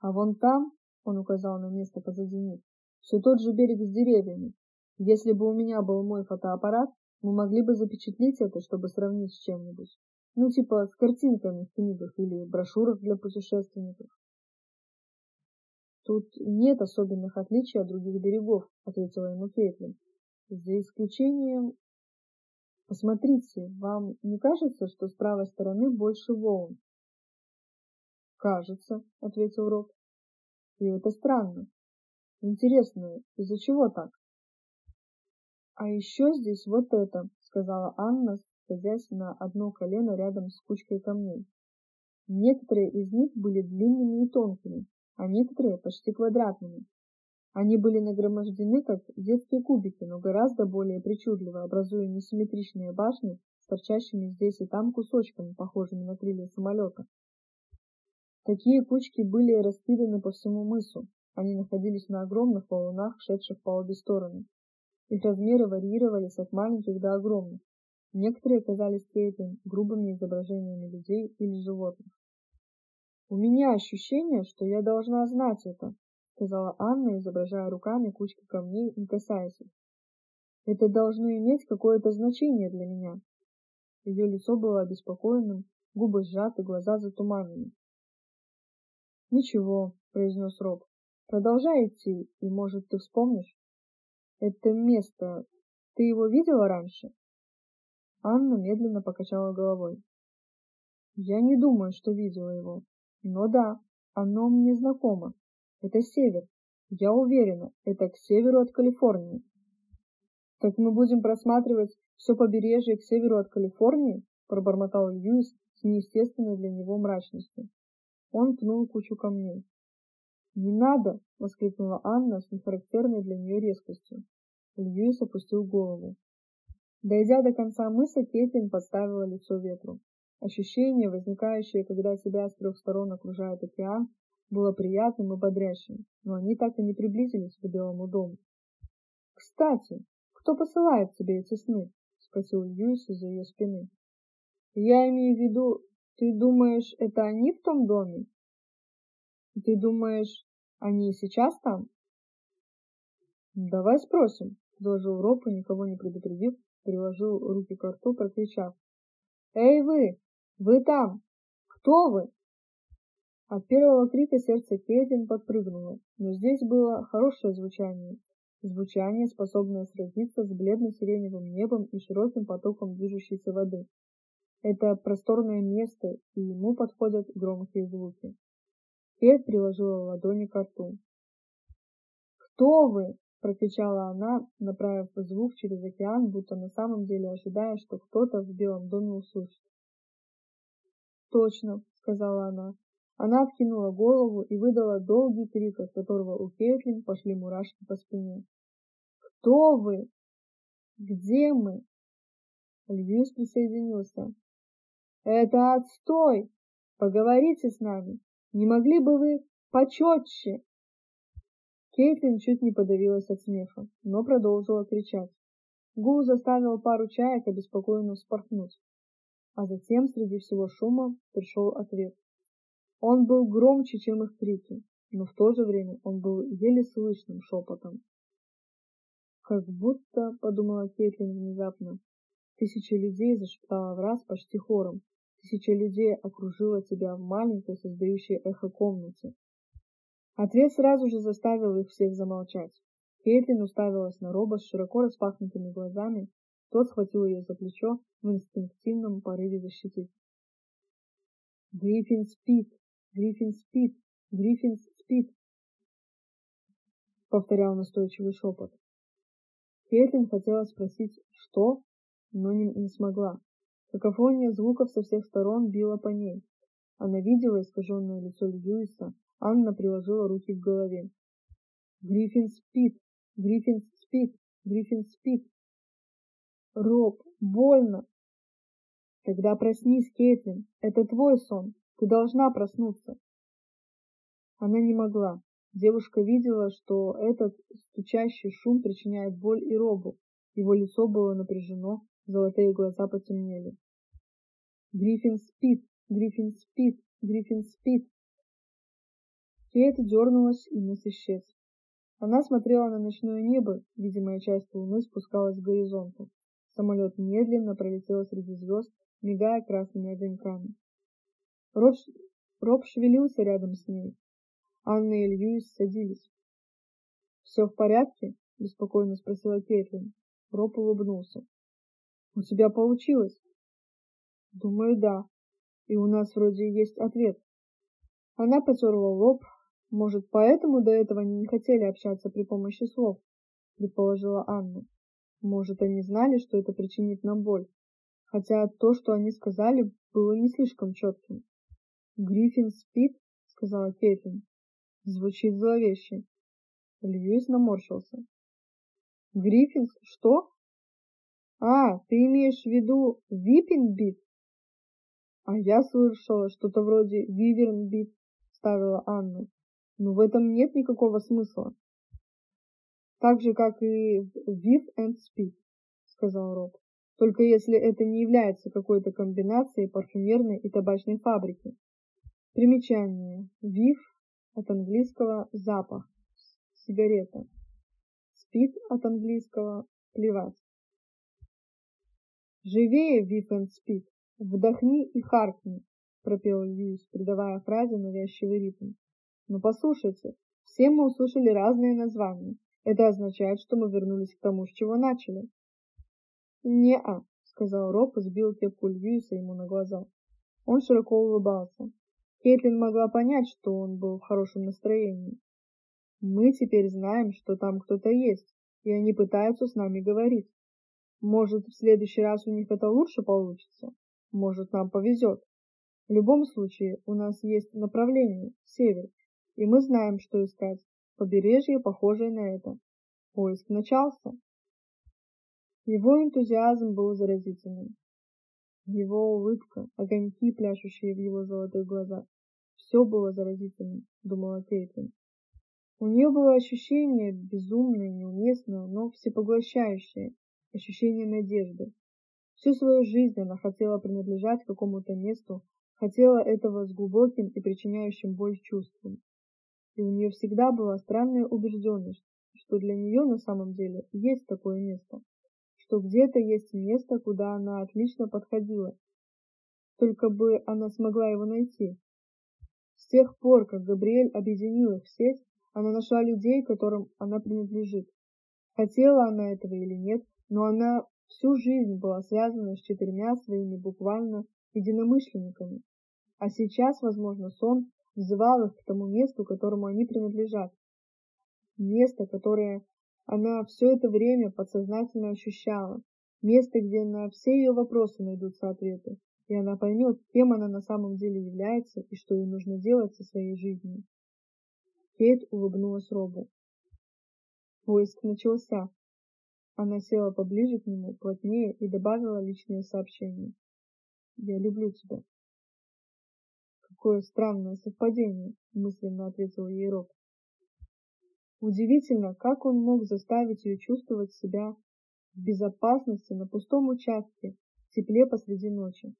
«А вон там, — он указал на место позади них, — все тот же берег с деревьями. Если бы у меня был мой фотоаппарат, мы могли бы запечатлеть это, чтобы сравнить с чем-нибудь. Ну, типа с картинками в книгах или брошюрах для путешественников. Тут нет особенных отличий от других берегов, ответила ему Кейтлин. За исключением Посмотрите, вам не кажется, что с правой стороны больше волн? Кажется, ответил Роб. И это странно. Интересно, из-за чего так? А еще здесь вот это, сказала Анна, садясь на одно колено рядом с кучкой камней. Некоторые из них были длинными и тонкими, а некоторые почти квадратными. Они были нагромождены, как детские кубики, но гораздо более причудливо, образуя несимметричные башни с торчащими здесь и там кусочками, похожими на крылья самолета. Такие кучки были раскиданы по всему мысу. Они находились на огромных валунах, шедших по обе стороны. Их размеры варьировались от маленьких до огромных. Некоторые казались Кейтлин грубыми изображениями людей или животных. У меня ощущение, что я должна знать это, сказала Анна, изображая руками кучки камней, не касаясь их. Это должно иметь какое-то значение для меня. Ее лицо было обеспокоенным, губы сжаты, глаза затуманены. Ничего, произнес Роб. Продолжай идти, и, может, ты вспомнишь? Это место, ты его видела раньше? Анна медленно покачала головой. Я не думаю, что видела его. Но да, оно мне знакомо. Это север. Я уверена, это к северу от Калифорнии. Так мы будем просматривать все побережье к северу от Калифорнии? Пробормотал Льюис с неестественной для него мрачностью. Он пнул кучу камней. «Не надо!» — воскликнула Анна с нехарактерной для нее резкостью. Льюис опустил голову. Дойдя до конца мыса, Кейтлин подставила лицо ветру. Ощущение, возникающее, когда тебя с трех сторон окружает океан, было приятным и бодрящим, но они так и не приблизились к Белому дому. «Кстати, кто посылает тебе эти сны?» — спросил Льюис из-за ее спины. «Я имею в виду, ты думаешь, это они в том доме? Ты думаешь, они и сейчас там?» «Давай спросим», — предложил Роб никого не предупредив, приложил руки к рту, прокричав. «Эй вы! Вы там! Кто вы?» От первого крика сердце Кейтлин подпрыгнуло, но здесь было хорошее звучание. Звучание, способное сразиться с бледно-сиреневым небом и широким потоком движущейся воды. Это просторное место, и ему подходят громкие звуки. Кейт приложила ладони к рту. «Кто вы?» — прокричала она, направив звук через океан, будто на самом деле ожидая, что кто-то в Белом доме услышит. «Точно», — сказала она. Она откинула голову и выдала долгий крик, от которого у Кейтлин пошли мурашки по спине. «Кто вы? Где мы?» Льюис присоединился. «Это отстой! Поговорите с нами! Не могли бы вы почетче?» Кейтлин чуть не подавилась от смеха, но продолжила кричать. Гул заставил пару чаек обеспокоенно вспорхнуть. А затем среди всего шума пришел ответ. Он был громче, чем их крики, но в то же время он был еле слышным шепотом. Как будто, подумала Кейтлин внезапно, тысяча людей зашептала в раз почти хором. Тысяча людей окружила тебя в маленькой, создающей эхо комнате. Ответ сразу же заставил их всех замолчать. Кейтлин уставилась на Роба с широко распахнутыми глазами. Тот схватил ее за плечо в инстинктивном порыве защитить. «Гриффин спит! Гриффин спит! Гриффин спит!» — повторял настойчивый шепот. Кейтлин хотела спросить «что?», но не, не смогла. Какофония звуков со всех сторон била по ней. Она видела искаженное лицо Льюиса, Анна приложила руки к голове. «Гриффин спит! Гриффин спит! Гриффин спит!» «Роб, больно!» «Тогда проснись, Кейтлин, это твой сон, ты должна проснуться!» Она не могла. Девушка видела, что этот стучащий шум причиняет боль и робу. Его лицо было напряжено, золотые глаза потемнели. Гриффин спит, Гриффин спит, Гриффин спит. Кейт дернулась, и мыс исчез. Она смотрела на ночное небо, видимая часть луны спускалась к горизонту. Самолет медленно пролетел среди звезд, мигая красными огоньками. Роб, Роб шевелился рядом с ней. Анна и Льюис садились. «Все в порядке?» — беспокойно спросила Кейтлин. Роб улыбнулся. «У тебя получилось?» «Думаю, да. И у нас вроде есть ответ». Она потерла лоб. «Может, поэтому до этого они не хотели общаться при помощи слов?» — предположила Анна. «Может, они знали, что это причинит нам боль? Хотя то, что они сказали, было не слишком четким». «Гриффин спит?» — сказала Кейтлин. Звучит зловеще. Льюис наморщился. Гриффинс? Что? А, ты имеешь в виду Виппинбит? А я слышала что-то вроде Вивернбит, ставила Анна. Но в этом нет никакого смысла. Так же, как и Вив and Speed, сказал Роб. Только если это не является какой-то комбинацией парфюмерной и табачной фабрики. Примечание. Вив от английского запах, сигарета. Спит от английского плевать. Живее, Вифен спит, вдохни и харкни, пропел Льюис, придавая фразе навязчивый ритм. Но послушайте, все мы услышали разные названия. Это означает, что мы вернулись к тому, с чего начали. Не-а, сказал Роб и сбил кепку Льюиса ему на глаза. Он широко улыбался. Кейтлин могла понять, что он был в хорошем настроении. Мы теперь знаем, что там кто-то есть, и они пытаются с нами говорить. Может, в следующий раз у них это лучше получится? Может, нам повезет. В любом случае, у нас есть направление, север, и мы знаем, что искать. Побережье, похожее на это. Поиск начался. Его энтузиазм был заразительным. Его улыбка, огоньки, пляшущие в его золотых глазах. Все было заразительным, думала Кейтлин. У нее было ощущение безумное, неуместное, но всепоглощающее, ощущение надежды. Всю свою жизнь она хотела принадлежать какому-то месту, хотела этого с глубоким и причиняющим боль чувством. И у нее всегда была странная убежденность, что для нее на самом деле есть такое место что где-то есть место, куда она отлично подходила. Только бы она смогла его найти. С тех пор, как Габриэль объединил их в сеть, она нашла людей, которым она принадлежит. Хотела она этого или нет, но она всю жизнь была связана с четырьмя своими буквально единомышленниками. А сейчас, возможно, сон взывал их к тому месту, которому они принадлежат. Место, которое она все это время подсознательно ощущала. Место, где на все ее вопросы найдутся ответы, и она поймет, кем она на самом деле является и что ей нужно делать со своей жизнью. Кейт улыбнулась Робу. Поиск начался. Она села поближе к нему, плотнее, и добавила личное сообщение. «Я люблю тебя». «Какое странное совпадение», — мысленно ответил ей Роб. Удивительно, как он мог заставить ее чувствовать себя в безопасности на пустом участке, в тепле посреди ночи.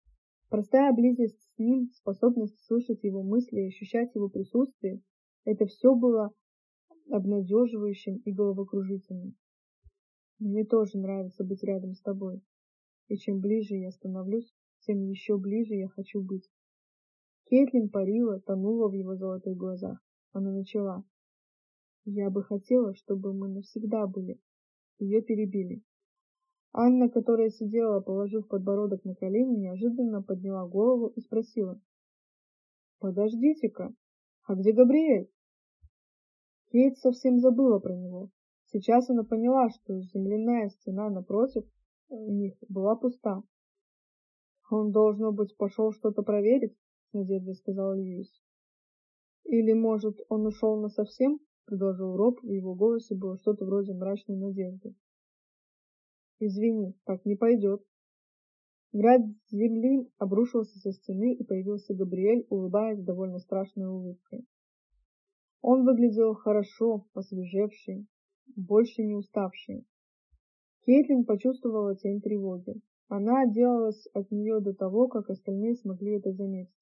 Простая близость с ним, способность слышать его мысли и ощущать его присутствие – это все было обнадеживающим и головокружительным. Мне тоже нравится быть рядом с тобой. И чем ближе я становлюсь, тем еще ближе я хочу быть. Кейтлин парила, тонула в его золотых глазах. Она начала. Я бы хотела, чтобы мы навсегда были. Ее перебили. Анна, которая сидела, положив подбородок на колени, неожиданно подняла голову и спросила. «Подождите-ка, а где Габриэль?» Кейт совсем забыла про него. Сейчас она поняла, что земляная стена напротив них была пуста. «Он, должно быть, пошел что-то проверить?» — с надеждой сказал Льюис. «Или, может, он ушел насовсем?» — предложил Роб, в его голосе было что-то вроде мрачной надежды. «Извини, так не пойдет». Град земли обрушился со стены, и появился Габриэль, улыбаясь довольно страшной улыбкой. Он выглядел хорошо, посвежевший, больше не уставший. Кейтлин почувствовала тень тревоги. Она отделалась от нее до того, как остальные смогли это заметить.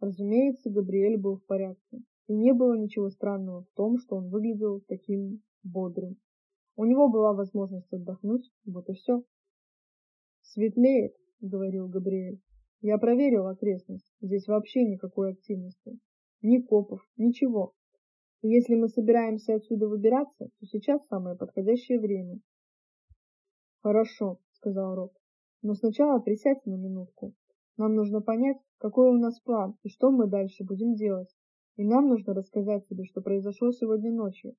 Разумеется, Габриэль был в порядке, и не было ничего странного в том, что он выглядел таким бодрым. У него была возможность отдохнуть, вот и все. «Светлеет», — говорил Габриэль. «Я проверил окрестность. Здесь вообще никакой активности. Ни копов, ничего. И если мы собираемся отсюда выбираться, то сейчас самое подходящее время». «Хорошо», — сказал Роб. «Но сначала присядьте на минутку. Нам нужно понять, какой у нас план и что мы дальше будем делать. И нам нужно рассказать тебе, что произошло сегодня ночью.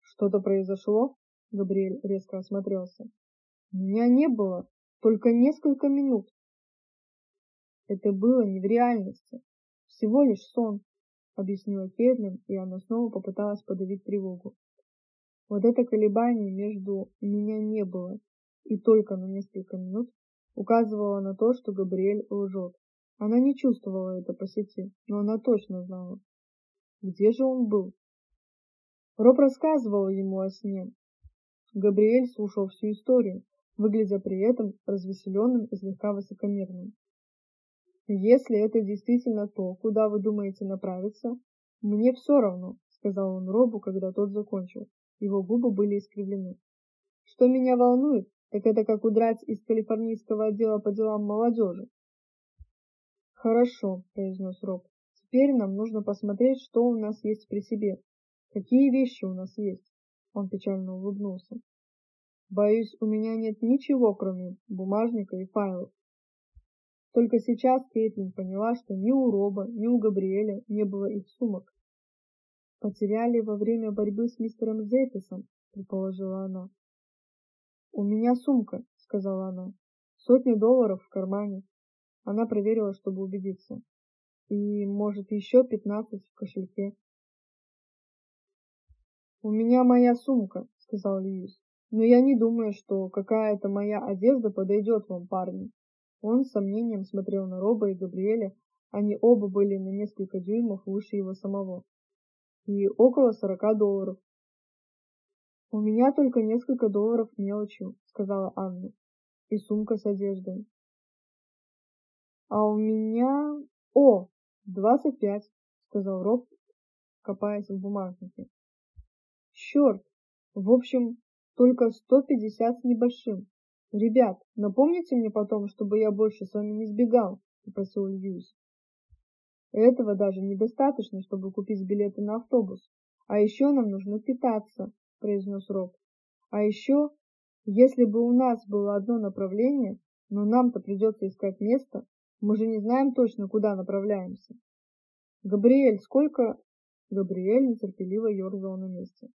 Что-то произошло? Габриэль резко осмотрелся. Меня не было, только несколько минут. Это было не в реальности, всего лишь сон, объяснила Кейтлин, и она снова попыталась подавить тревогу. Вот это колебание между «меня не было» и только на несколько минут указывало на то, что Габриэль лжет. Она не чувствовала это по сети, но она точно знала. Где же он был? Роб рассказывал ему о сне. Габриэль слушал всю историю, выглядя при этом развеселенным и слегка высокомерным. «Если это действительно то, куда вы думаете направиться, мне все равно», — сказал он Робу, когда тот закончил. Его губы были искривлены. «Что меня волнует, так это как удрать из калифорнийского отдела по делам молодежи. Хорошо, произнес Роб. Теперь нам нужно посмотреть, что у нас есть при себе. Какие вещи у нас есть? Он печально улыбнулся. Боюсь, у меня нет ничего, кроме бумажника и файлов. Только сейчас Кейтлин поняла, что ни у Роба, ни у Габриэля не было их сумок. Потеряли во время борьбы с мистером Зейтесом, предположила она. «У меня сумка», — сказала она. «Сотни долларов в кармане». Она проверила, чтобы убедиться. «И, может, еще пятнадцать в кошельке». «У меня моя сумка», — сказал Льюис. «Но я не думаю, что какая-то моя одежда подойдет вам, парни». Он с сомнением смотрел на Роба и Габриэля. Они оба были на несколько дюймов выше его самого. И около сорока долларов. «У меня только несколько долларов мелочью», — сказала Анна. «И сумка с одеждой». «А у меня... О, двадцать пять», — сказал Роб, копаясь в бумажнике. «Черт! В общем, только сто пятьдесят с небольшим. Ребят, напомните мне потом, чтобы я больше с вами не сбегал», — попросил Льюис. «Этого даже недостаточно, чтобы купить билеты на автобус. А еще нам нужно питаться, произнес Роб. А еще, если бы у нас было одно направление, но нам-то придется искать место, мы же не знаем точно, куда направляемся. Габриэль, сколько... Габриэль нетерпеливо ерзал на месте.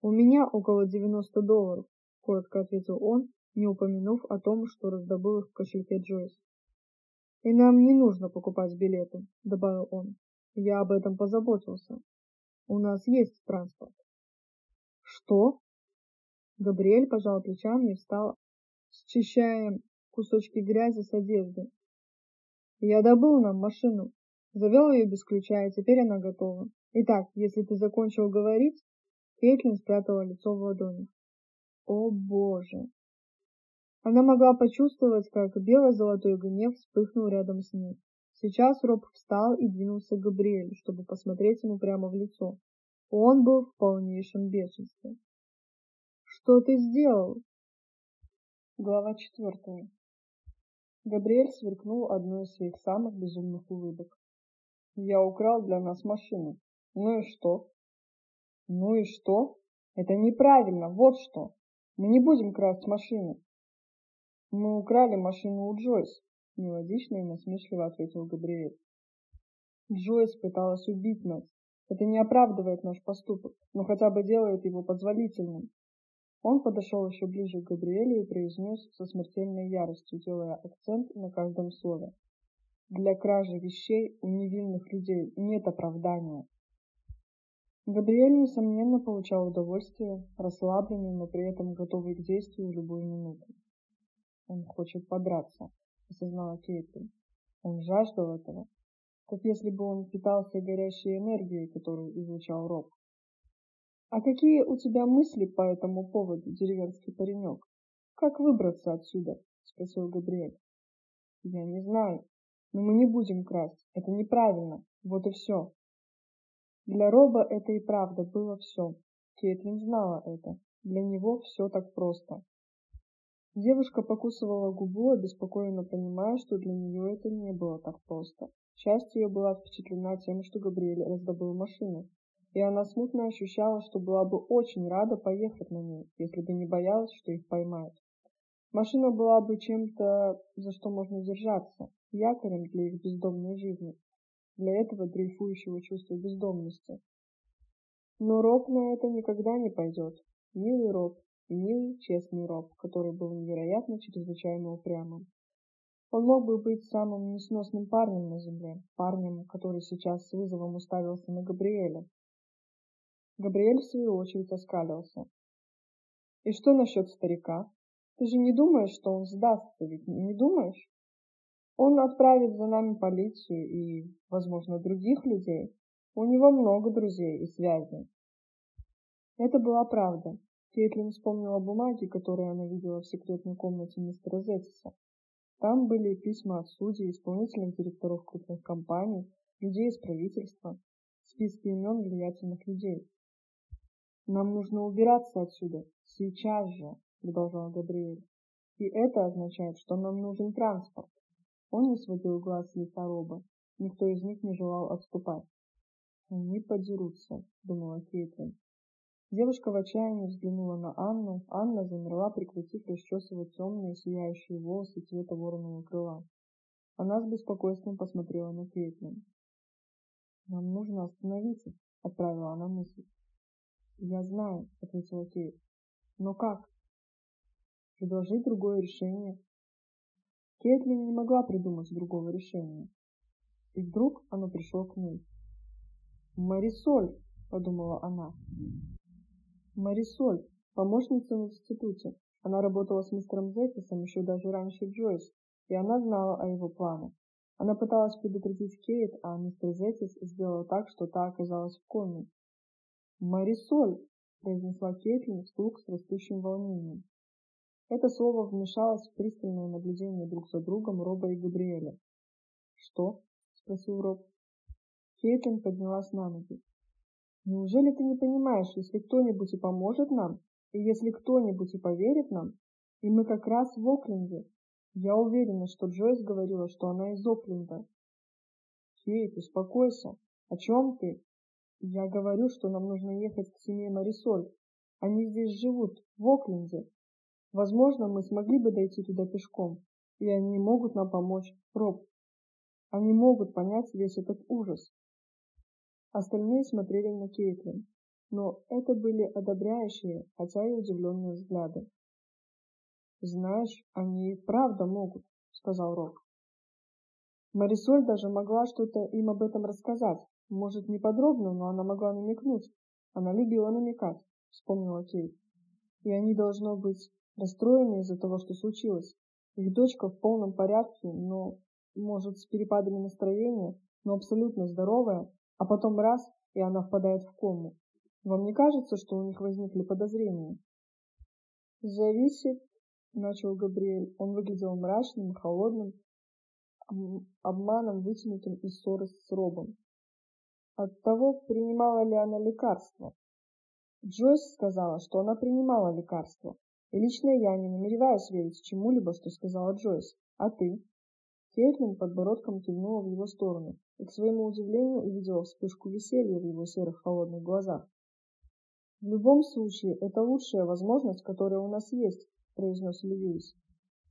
«У меня около девяносто долларов», — коротко ответил он, не упомянув о том, что раздобыл их в кошельке Джойс. «И нам не нужно покупать билеты», — добавил он. «Я об этом позаботился. У нас есть транспорт». Что? Габриэль пожал плечами и встал, счищая кусочки грязи с одежды. Я добыл нам машину, завел ее без ключа, и теперь она готова. Итак, если ты закончил говорить, Кейтлин спрятала лицо в ладони. О боже! Она могла почувствовать, как бело-золотой гнев вспыхнул рядом с ней. Сейчас Роб встал и двинулся к Габриэлю, чтобы посмотреть ему прямо в лицо. Он был в полнейшем бешенстве. Что ты сделал? Глава четвертая. Габриэль сверкнул одной из своих самых безумных улыбок. Я украл для нас машину. Ну и что? Ну и что? Это неправильно, вот что. Мы не будем красть машины. Мы украли машину у Джойс, мелодично и насмешливо ответил Габриэль. Джойс пыталась убить нас. Это не оправдывает наш поступок, но хотя бы делает его позволительным. Он подошел еще ближе к Габриэлю и произнес со смертельной яростью, делая акцент на каждом слове. Для кражи вещей у невинных людей нет оправдания. Габриэль, несомненно, получал удовольствие, расслабленный, но при этом готовый к действию в любую минуту. Он хочет подраться, осознала Кейтлин. Он жаждал этого, как если бы он питался горящей энергией, которую излучал Роб. А какие у тебя мысли по этому поводу, деревенский паренек? Как выбраться отсюда? спросил Габриэль. Я не знаю, но мы не будем красть. Это неправильно. Вот и все. Для Роба это и правда было все. Кейтлин знала это. Для него все так просто. Девушка покусывала губу, обеспокоенно понимая, что для нее это не было так просто. Часть ее была впечатлена тем, что Габриэль раздобыл машину, и она смутно ощущала, что была бы очень рада поехать на ней, если бы не боялась, что их поймают. Машина была бы чем-то, за что можно держаться, якорем для их бездомной жизни, для этого дрейфующего чувства бездомности. Но Роб на это никогда не пойдет. Милый Роб милый, честный Роб, который был невероятно чрезвычайно упрямым. Он мог бы быть самым несносным парнем на земле, парнем, который сейчас с вызовом уставился на Габриэля, Габриэль в свою очередь оскалился. И что насчет старика? Ты же не думаешь, что он сдастся, ведь не думаешь? Он отправит за нами полицию и, возможно, других людей. У него много друзей и связей. Это была правда. Кейтлин вспомнила бумаги, которые она видела в секретной комнате мистера Зеттиса. Там были письма от судей, исполнительных директоров крупных компаний, людей из правительства, списки имен влиятельных людей. Нам нужно убираться отсюда сейчас же, продолжал Габриэль. И это означает, что нам нужен транспорт. Он не сводил глаз с лица Роба. Никто из них не желал отступать. Они подерутся, думала Кейтлин. Девушка в отчаянии взглянула на Анну. Анна замерла, прекратив расчесывать темные сияющие волосы цвета вороного крыла. Она с беспокойством посмотрела на Кейтлин. «Нам нужно остановиться», — отправила она мысль. Я знаю, ответила Кейт. Но как? Предложить другое решение. Кейтлин не могла придумать другого решения. И вдруг оно пришло к ней. «Марисоль!» – подумала она. Марисоль, помощница в институте. Она работала с мистером Зеттисом еще даже раньше Джойс, и она знала о его планах. Она пыталась предупредить Кейт, а мистер Зеттис сделал так, что та оказалась в коме. «Марисоль!» – произнесла Кейтлин вслух с растущим волнением. Это слово вмешалось в пристальное наблюдение друг за другом Роба и Габриэля. «Что?» – спросил Роб. Кейтлин поднялась на ноги. «Неужели ты не понимаешь, если кто-нибудь и поможет нам, и если кто-нибудь и поверит нам, и мы как раз в Окленде? Я уверена, что Джойс говорила, что она из Окленда». «Кейт, успокойся. О чем ты?» Я говорю, что нам нужно ехать к семье Марисоль. Они здесь живут, в Окленде. Возможно, мы смогли бы дойти туда пешком, и они могут нам помочь, Роб. Они могут понять весь этот ужас. Остальные смотрели на Кейтлин, но это были одобряющие, хотя и удивленные взгляды. «Знаешь, они правда могут», — сказал Роб. Марисоль даже могла что-то им об этом рассказать, может, не подробно, но она могла намекнуть. Она любила намекать, вспомнила Кейт. И они, должно быть, расстроены из-за того, что случилось. Их дочка в полном порядке, но, может, с перепадами настроения, но абсолютно здоровая, а потом раз, и она впадает в кому. Вам не кажется, что у них возникли подозрения? Зависит, начал Габриэль. Он выглядел мрачным, холодным, обманом вытянутым из ссоры с Робом от того, принимала ли она лекарства. Джойс сказала, что она принимала лекарства. И лично я не намереваюсь верить чему-либо, что сказала Джойс. А ты? Кейтлин подбородком кивнула в его сторону и, к своему удивлению, увидела вспышку веселья в его серых холодных глазах. «В любом случае, это лучшая возможность, которая у нас есть», – произнес Льюис.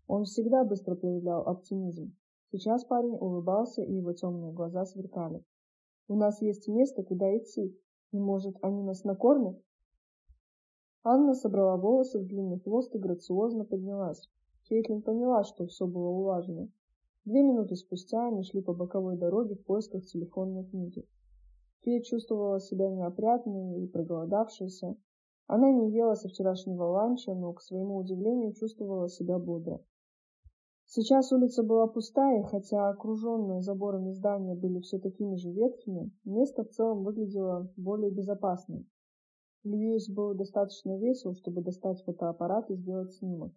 Он всегда быстро проявлял оптимизм. Сейчас парень улыбался, и его темные глаза сверкали. «У нас есть место, куда идти. И, может, они нас накормят?» Анна собрала волосы в длинный хвост и грациозно поднялась. Кейтлин поняла, что все было улажено. Две минуты спустя они шли по боковой дороге в поисках телефонной книги. Кейт чувствовала себя неопрятной и проголодавшейся. Она не ела со вчерашнего ланча, но, к своему удивлению, чувствовала себя бодро. Сейчас улица была пустая, хотя окруженные заборами здания были все такими же ветхими, место в целом выглядело более безопасным. Льюис был достаточно весел, чтобы достать фотоаппарат и сделать снимок.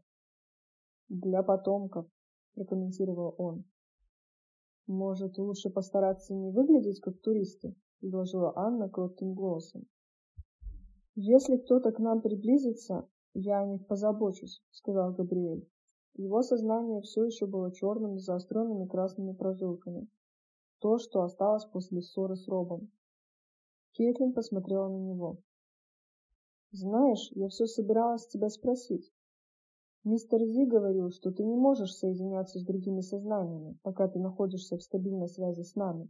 «Для потомков», — прокомментировал он. «Может, лучше постараться не выглядеть как туристы?» — предложила Анна кротким голосом. «Если кто-то к нам приблизится, я о них позабочусь», — сказал Габриэль. Его сознание все еще было черным с заостренными красными прожилками. То, что осталось после ссоры с Робом. Кейтлин посмотрела на него. «Знаешь, я все собиралась тебя спросить. Мистер Зи говорил, что ты не можешь соединяться с другими сознаниями, пока ты находишься в стабильной связи с нами.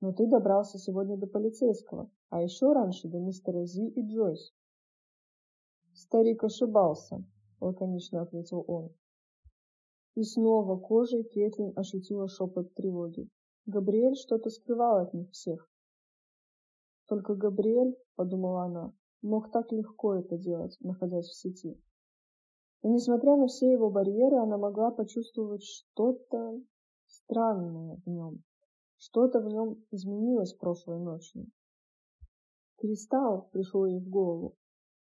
Но ты добрался сегодня до полицейского, а еще раньше до мистера Зи и Джойс. Старик ошибался, лаконично ответил он. И снова кожей Кетлин ощутила шепот тревоги. Габриэль что-то скрывал от них всех. Только Габриэль, подумала она, мог так легко это делать, находясь в сети. И несмотря на все его барьеры, она могла почувствовать что-то странное в нем. Что-то в нем изменилось прошлой ночью. Кристалл пришел ей в голову.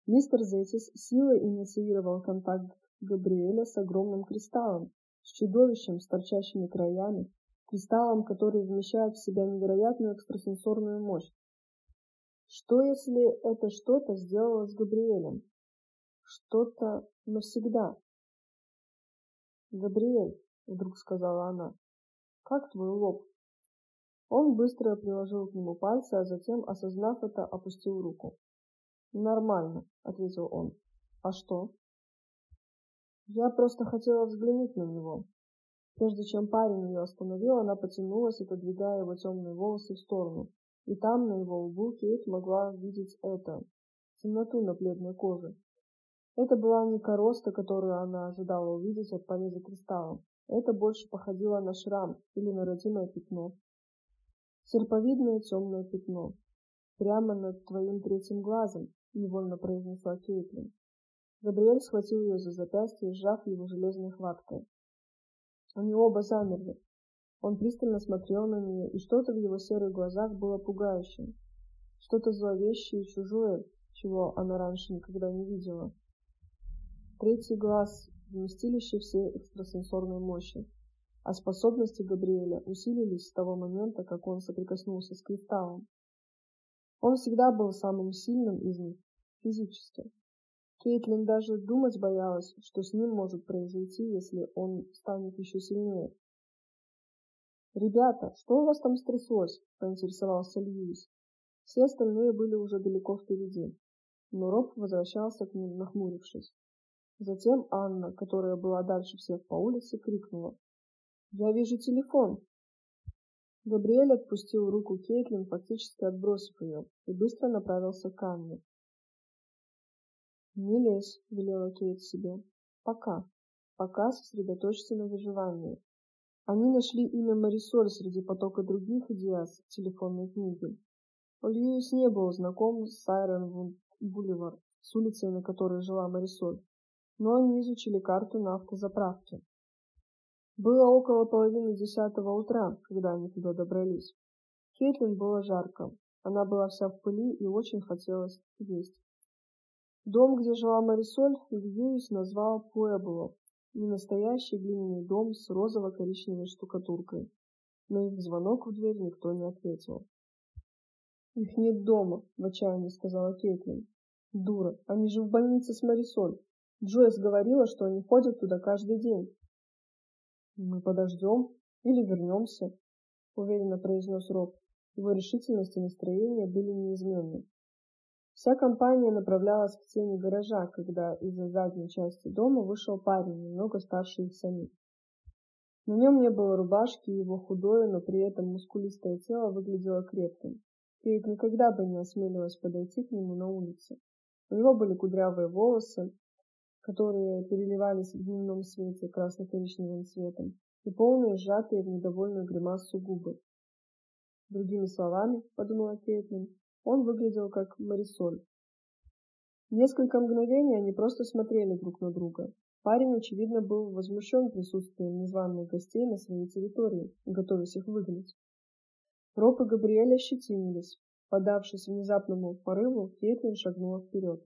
Мистер Зетис силой инициировал контакт Габриэля с огромным кристаллом, с чудовищем с торчащими краями, кристаллом, который вмещает в себя невероятную экстрасенсорную мощь. Что если это что-то сделало с Габриэлем? Что-то навсегда. «Габриэль», — вдруг сказала она, — «как твой лоб?» Он быстро приложил к нему пальцы, а затем, осознав это, опустил руку. «Нормально», — ответил он. «А что?» «Я просто хотела взглянуть на него». Прежде чем парень ее остановил, она потянулась, отодвигая его темные волосы в сторону. И там, на его лбу, Кейт могла видеть это — темноту на бледной коже. Это была не короста, которую она ожидала увидеть от пореза кристалла. Это больше походило на шрам или на родимое пятно. Серповидное темное пятно. Прямо над твоим третьим глазом, невольно произнесла Кейтлин. Габриэль схватил ее за запястье, сжав его железной хваткой. Они оба замерли. Он пристально смотрел на нее, и что-то в его серых глазах было пугающим. Что-то зловещее и чужое, чего она раньше никогда не видела. Третий глаз – вместилище всей экстрасенсорной мощи, а способности Габриэля усилились с того момента, как он соприкоснулся с кристаллом. Он всегда был самым сильным из них, физически. Кейтлин даже думать боялась, что с ним может произойти, если он станет еще сильнее. «Ребята, что у вас там стряслось?» – поинтересовался Льюис. Все остальные были уже далеко впереди, но Роб возвращался к ним, нахмурившись. Затем Анна, которая была дальше всех по улице, крикнула. «Я вижу телефон!» Габриэль отпустил руку Кейтлин, фактически отбросив ее, и быстро направился к Анне. «Не лезь», — велела Кейт себе. «Пока. Пока сосредоточься на выживании». Они нашли имя Марисоль среди потока других идеас в телефонной книге. Льюис не был знаком с Сайрон Бульвар, с улицей, на которой жила Марисоль но они изучили карту на автозаправке. Было около половины десятого утра, когда они туда добрались. Кейтлин было жарко. Она была вся в пыли и очень хотелось есть. Дом, где жила Марисоль, Льюис назвал Пуэбло. Ненастоящий глиняный дом с розово-коричневой штукатуркой. На их звонок в дверь никто не ответил. «Их нет дома», — в отчаянии сказала Кейтлин. Дура, они же в больнице с Марисоль. Джойс говорила, что они ходят туда каждый день. Мы подождем или вернемся, уверенно произнес Роб. Его решительность и настроение были неизменны. Вся компания направлялась к тени гаража, когда из-за задней части дома вышел парень, немного старше их самих. На нем не было рубашки, его худое, но при этом мускулистое тело выглядело крепким. Кейт никогда бы не осмелилась подойти к нему на улице. У него были кудрявые волосы, которые переливались в дневном свете красно-коричневым цветом, и полные сжатые в недовольную гримасу губы. Другими словами, подумала Кейтлин, он выглядел как Марисоль. Несколько мгновений они просто смотрели друг на друга. Парень, очевидно, был возмущен присутствием незваных гостей на своей территории, готовясь их выгнать. Роб и Габриэль ощетинились. Подавшись внезапному порыву, Кейтлин шагнула вперед.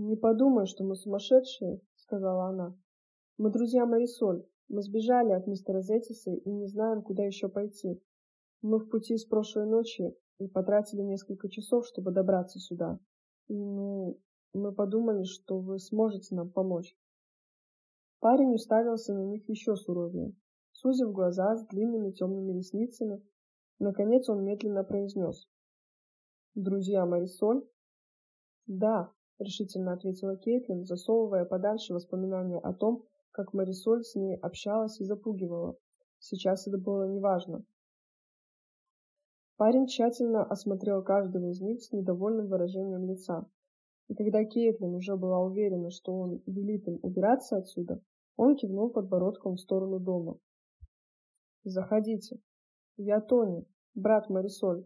«Не подумай, что мы сумасшедшие», — сказала она. «Мы друзья Марисоль. Мы сбежали от мистера Зетиса и не знаем, куда еще пойти. Мы в пути с прошлой ночи и потратили несколько часов, чтобы добраться сюда. И, ну, мы подумали, что вы сможете нам помочь». Парень уставился на них еще суровее. Сузив глаза с длинными темными ресницами, наконец он медленно произнес. «Друзья Марисоль?» «Да», — решительно ответила Кейтлин, засовывая подальше воспоминания о том, как Марисоль с ней общалась и запугивала. Сейчас это было неважно. Парень тщательно осмотрел каждого из них с недовольным выражением лица. И когда Кейтлин уже была уверена, что он велит им убираться отсюда, он кивнул подбородком в сторону дома. «Заходите. Я Тони, брат Марисоль».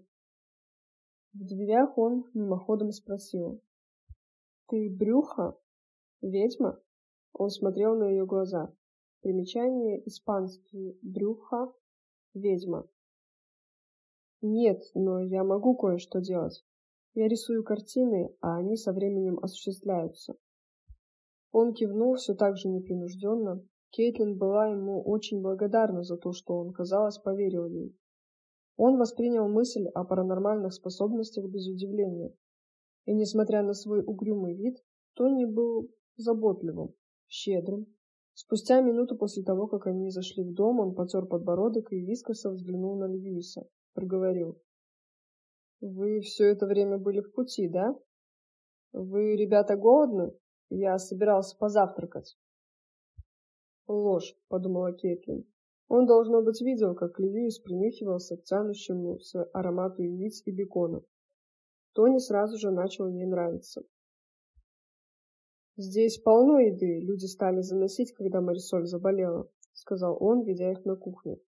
В дверях он мимоходом спросил. «Ты Брюха? Ведьма?» Он смотрел на ее глаза. Примечание испанский «брюха» — «ведьма». «Нет, но я могу кое-что делать. Я рисую картины, а они со временем осуществляются». Он кивнул все так же непринужденно. Кейтлин была ему очень благодарна за то, что он, казалось, поверил ей. Он воспринял мысль о паранормальных способностях без удивления. И, несмотря на свой угрюмый вид, Тони был заботливым, щедрым. Спустя минуту после того, как они зашли в дом, он потер подбородок и вискоса взглянул на Льюиса. Проговорил. «Вы все это время были в пути, да? Вы, ребята, голодны? Я собирался позавтракать». «Ложь», — подумала Кейтлин. Он, должно быть, видел, как Льюис принюхивался к тянущему аромату яиц и бекона. Тони сразу же начал ей нравиться. «Здесь полно еды, люди стали заносить, когда Марисоль заболела», — сказал он, ведя их на кухню.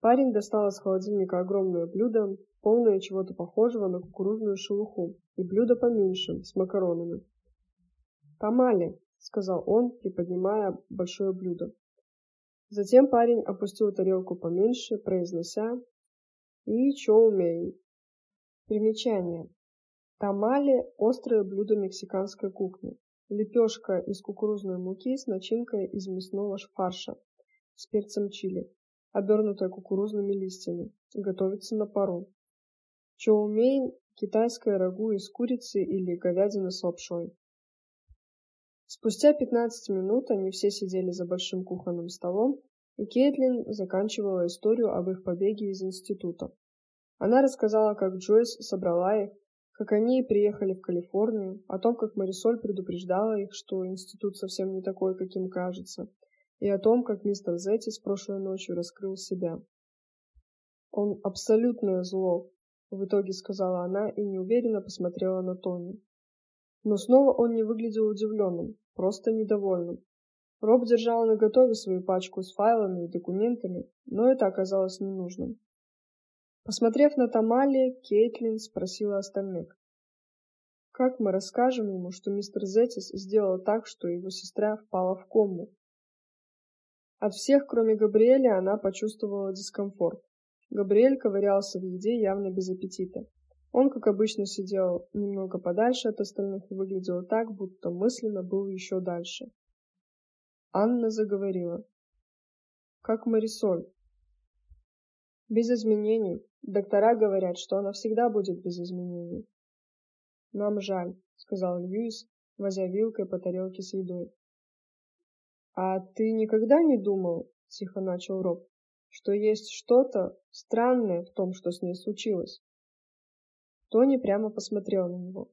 Парень достал из холодильника огромное блюдо, полное чего-то похожего на кукурузную шелуху, и блюдо поменьше, с макаронами. «Тамали», — сказал он, приподнимая большое блюдо. Затем парень опустил тарелку поменьше, произнося «И чоумей». Примечание. Тамали – острое блюдо мексиканской кухни. Лепешка из кукурузной муки с начинкой из мясного фарша с перцем чили, обернутая кукурузными листьями. Готовится на пару. Чоумейн – китайское рагу из курицы или говядины с лапшой. Спустя 15 минут они все сидели за большим кухонным столом, и Кейтлин заканчивала историю об их побеге из института. Она рассказала, как Джойс собрала их, как они приехали в Калифорнию, о том, как Марисоль предупреждала их, что институт совсем не такой, каким кажется, и о том, как мистер Зетти с прошлой ночью раскрыл себя. «Он абсолютное зло», — в итоге сказала она и неуверенно посмотрела на Тони. Но снова он не выглядел удивленным, просто недовольным. Роб держал наготове свою пачку с файлами и документами, но это оказалось ненужным. Посмотрев на Тамали, Кейтлин спросила остальных. Как мы расскажем ему, что мистер Зетис сделал так, что его сестра впала в кому? От всех, кроме Габриэля, она почувствовала дискомфорт. Габриэль ковырялся в еде явно без аппетита. Он, как обычно, сидел немного подальше от остальных и выглядел так, будто мысленно был еще дальше. Анна заговорила. Как Марисоль. Без изменений. Доктора говорят, что она всегда будет без изменений. Нам жаль. сказал Льюис, возя вилкой по тарелке с едой. «А ты никогда не думал, — тихо начал Роб, — что есть что-то странное в том, что с ней случилось?» Тони прямо посмотрел на него.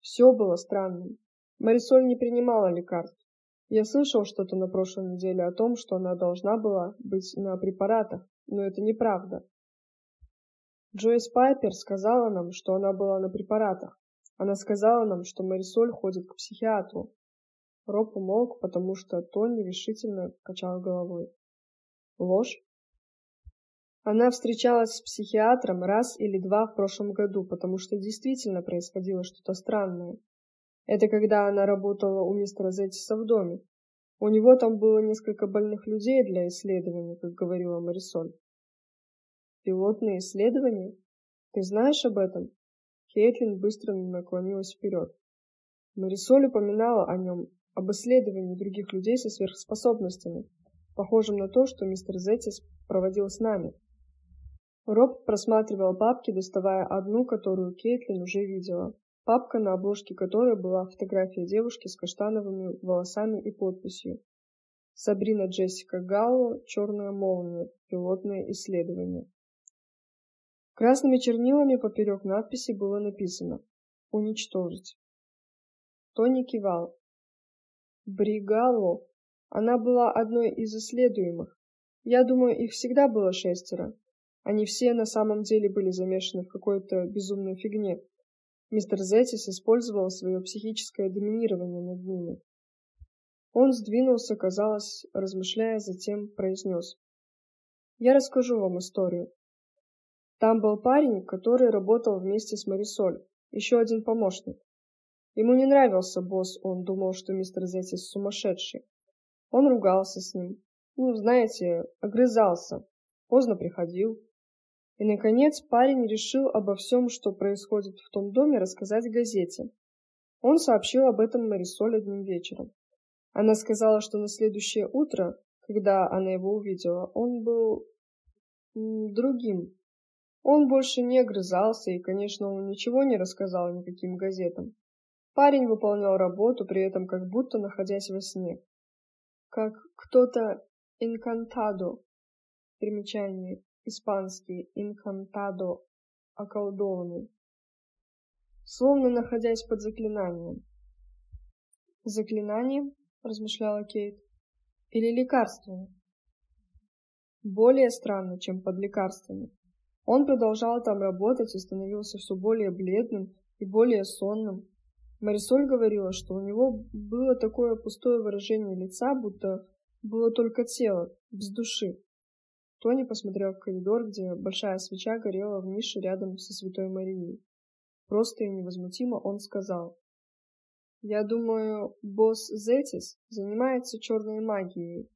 Все было странным. Марисоль не принимала лекарств. Я слышал что-то на прошлой неделе о том, что она должна была быть на препаратах, но это неправда. Джойс Пайпер сказала нам, что она была на препаратах. Она сказала нам, что Марисоль ходит к психиатру. Роб умолк, потому что Тони решительно качал головой. Ложь? Она встречалась с психиатром раз или два в прошлом году, потому что действительно происходило что-то странное. Это когда она работала у мистера Зеттиса в доме. У него там было несколько больных людей для исследований, как говорила Марисоль. Пилотные исследования? Ты знаешь об этом? Кейтлин быстро наклонилась вперед. Марисоль упоминала о нем, об исследовании других людей со сверхспособностями, похожим на то, что мистер Зеттис проводил с нами. Роб просматривал папки, доставая одну, которую Кейтлин уже видела. Папка, на обложке которой была фотография девушки с каштановыми волосами и подписью. Сабрина Джессика Галло, «Черная молния. Пилотное исследование». Красными чернилами поперек надписи было написано «Уничтожить». Тони кивал. Бригалло. Она была одной из исследуемых. Я думаю, их всегда было шестеро. Они все на самом деле были замешаны в какой-то безумной фигне. Мистер Зетис использовал свое психическое доминирование над ними. Он сдвинулся, казалось, размышляя, затем произнес. «Я расскажу вам историю. Там был парень, который работал вместе с Марисоль, еще один помощник. Ему не нравился босс, он думал, что мистер Зетис сумасшедший. Он ругался с ним. Ну, знаете, огрызался. Поздно приходил. И, наконец, парень решил обо всем, что происходит в том доме, рассказать газете. Он сообщил об этом Марисоль одним вечером. Она сказала, что на следующее утро, когда она его увидела, он был другим. Он больше не огрызался, и, конечно, он ничего не рассказал никаким газетам. Парень выполнял работу, при этом как будто находясь во сне. Как кто-то инкантадо. Примечание испанский инкантадо околдованный, словно находясь под заклинанием. Заклинанием, размышляла Кейт, или лекарствами? Более странно, чем под лекарствами. Он продолжал там работать и становился все более бледным и более сонным. Марисоль говорила, что у него было такое пустое выражение лица, будто было только тело, без души. Тони посмотрел в коридор, где большая свеча горела в нише рядом со Святой Марией. Просто и невозмутимо он сказал. «Я думаю, босс Зетис занимается черной магией».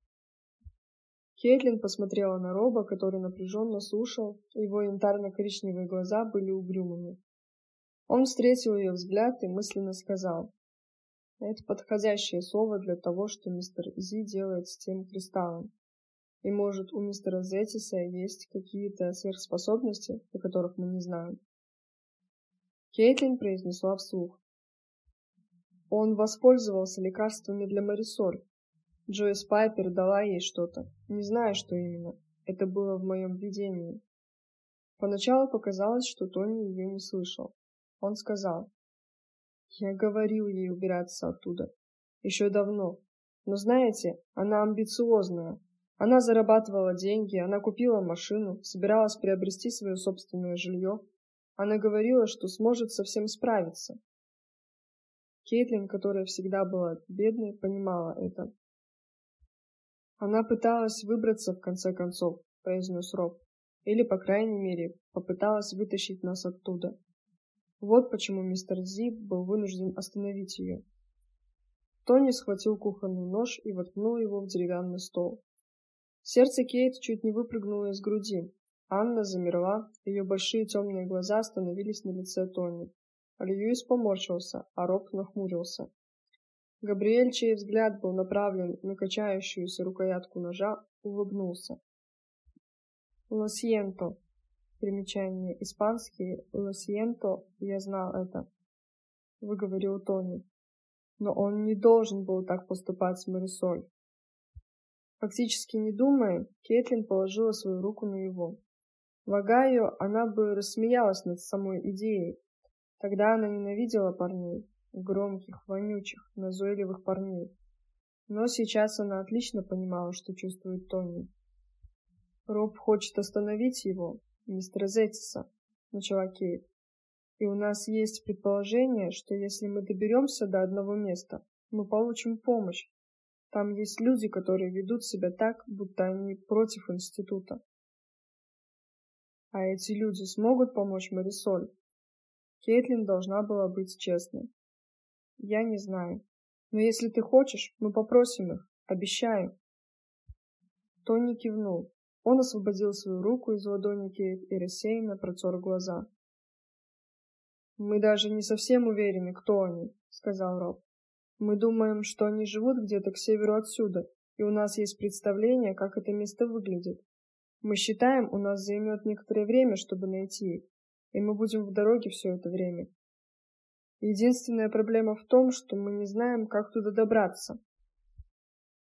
Кейтлин посмотрела на Роба, который напряженно слушал, его янтарно-коричневые глаза были угрюмыми. Он встретил ее взгляд и мысленно сказал. Это подходящее слово для того, что мистер Зи делает с тем кристаллом. И может, у мистера Зетиса есть какие-то сверхспособности, о которых мы не знаем. Кейтлин произнесла вслух. Он воспользовался лекарствами для Марисоль. Джойс Пайпер дала ей что-то. Не знаю, что именно. Это было в моем видении. Поначалу показалось, что Тони ее не слышал. Он сказал. Я говорил ей убираться оттуда. Еще давно. Но знаете, она амбициозная. Она зарабатывала деньги, она купила машину, собиралась приобрести свое собственное жилье. Она говорила, что сможет со всем справиться. Кейтлин, которая всегда была бедной, понимала это. Она пыталась выбраться в конце концов, произнес Роб. Или, по крайней мере, попыталась вытащить нас оттуда. Вот почему мистер Зи был вынужден остановить ее. Тони схватил кухонный нож и воткнул его в деревянный стол. Сердце Кейт чуть не выпрыгнуло из груди. Анна замерла, ее большие темные глаза остановились на лице Тони. Льюис поморщился, а Роб нахмурился. Габриэль, чей взгляд был направлен на качающуюся рукоятку ножа, улыбнулся. «Лосьенто». Примечание испанские «Лосьенто», я знал это. выговорил Тони. Но он не должен был так поступать с Марисоль. Фактически не думая, Кейтлин положила свою руку на его. Вага ее, она бы рассмеялась над самой идеей. Тогда она ненавидела парней, громких, вонючих, назойливых парней. Но сейчас она отлично понимала, что чувствует Тони. Роб хочет остановить его, мистера Зеттиса, начала Кейт. И у нас есть предположение, что если мы доберемся до одного места, мы получим помощь, там есть люди, которые ведут себя так, будто они против института. А эти люди смогут помочь Марисоль? Кейтлин должна была быть честной. Я не знаю. Но если ты хочешь, мы попросим их. Обещаю. Тони кивнул. Он освободил свою руку из ладони Кейт и рассеянно протер глаза. «Мы даже не совсем уверены, кто они», — сказал Роб. Мы думаем, что они живут где-то к северу отсюда, и у нас есть представление, как это место выглядит. Мы считаем, у нас займет некоторое время, чтобы найти их, и мы будем в дороге все это время. Единственная проблема в том, что мы не знаем, как туда добраться.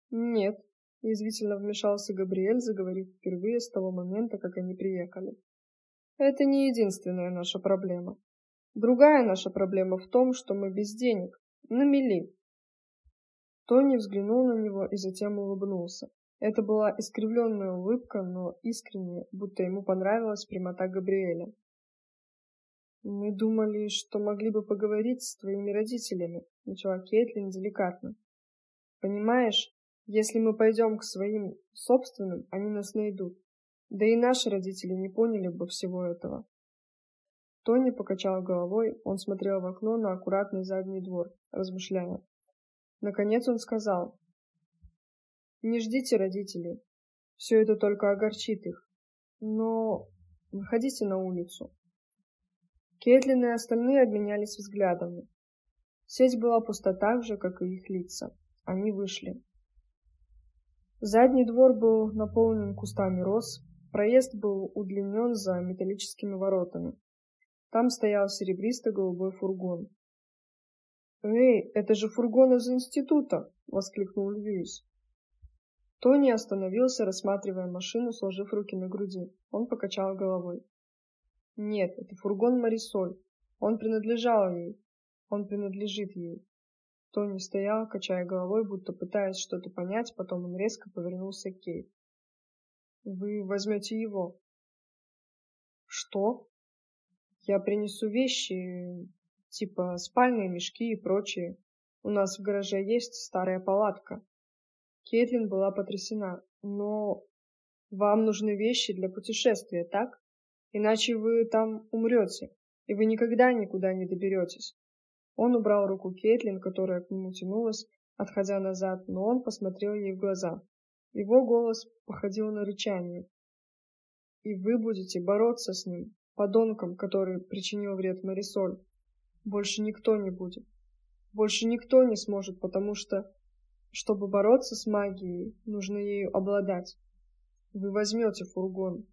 Нет, язвительно вмешался Габриэль, заговорив впервые с того момента, как они приехали. Это не единственная наша проблема. Другая наша проблема в том, что мы без денег, на мели. Тони взглянул на него и затем улыбнулся. Это была искривленная улыбка, но искренняя, будто ему понравилась прямота Габриэля. «Мы думали, что могли бы поговорить с твоими родителями», — начала Кейтлин деликатно. «Понимаешь, если мы пойдем к своим собственным, они нас найдут. Да и наши родители не поняли бы всего этого». Тони покачал головой, он смотрел в окно на аккуратный задний двор, размышляя. Наконец он сказал. «Не ждите родителей. Все это только огорчит их. Но выходите на улицу». Кейтлин и остальные обменялись взглядами. Сеть была пуста так же, как и их лица. Они вышли. Задний двор был наполнен кустами роз, проезд был удлинен за металлическими воротами. Там стоял серебристо-голубой фургон. «Эй, это же фургон из института!» — воскликнул Льюис. Тони остановился, рассматривая машину, сложив руки на груди. Он покачал головой. «Нет, это фургон Марисоль. Он принадлежал ей. Он принадлежит ей». Тони стоял, качая головой, будто пытаясь что-то понять, потом он резко повернулся к Кейт. «Вы возьмете его». «Что?» «Я принесу вещи, типа спальные мешки и прочее. У нас в гараже есть старая палатка. Кейтлин была потрясена. Но вам нужны вещи для путешествия, так? Иначе вы там умрете, и вы никогда никуда не доберетесь. Он убрал руку Кейтлин, которая к нему тянулась, отходя назад, но он посмотрел ей в глаза. Его голос походил на рычание. И вы будете бороться с ним, подонком, который причинил вред Марисоль. Больше никто не будет. Больше никто не сможет, потому что, чтобы бороться с магией, нужно ею обладать. Вы возьмете фургон.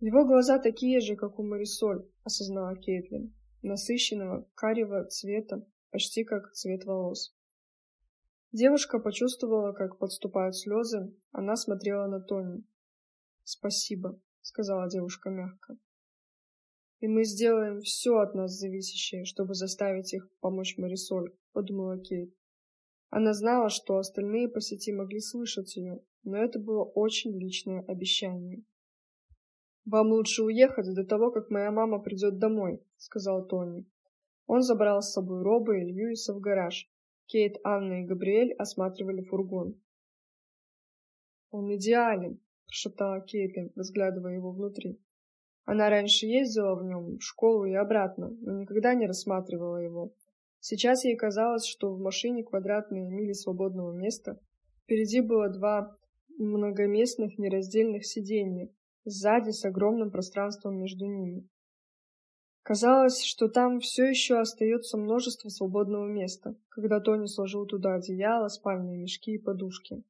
Его глаза такие же, как у Марисоль, осознала Кейтлин, насыщенного карего цвета, почти как цвет волос. Девушка почувствовала, как подступают слезы, она смотрела на Тони. «Спасибо», — сказала девушка мягко. И мы сделаем все от нас зависящее, чтобы заставить их помочь Марисоль, подумала Кейт. Она знала, что остальные по сети могли слышать ее, но это было очень личное обещание. «Вам лучше уехать до того, как моя мама придет домой», — сказал Тони. Он забрал с собой Роба и Льюиса в гараж. Кейт, Анна и Габриэль осматривали фургон. «Он идеален», — прошептала Кейтлин, разглядывая его внутри. Она раньше ездила в нем в школу и обратно, но никогда не рассматривала его. Сейчас ей казалось, что в машине квадратные мили свободного места. Впереди было два многоместных нераздельных сиденья, сзади с огромным пространством между ними. Казалось, что там все еще остается множество свободного места, когда Тони сложил туда одеяло, спальные мешки и подушки.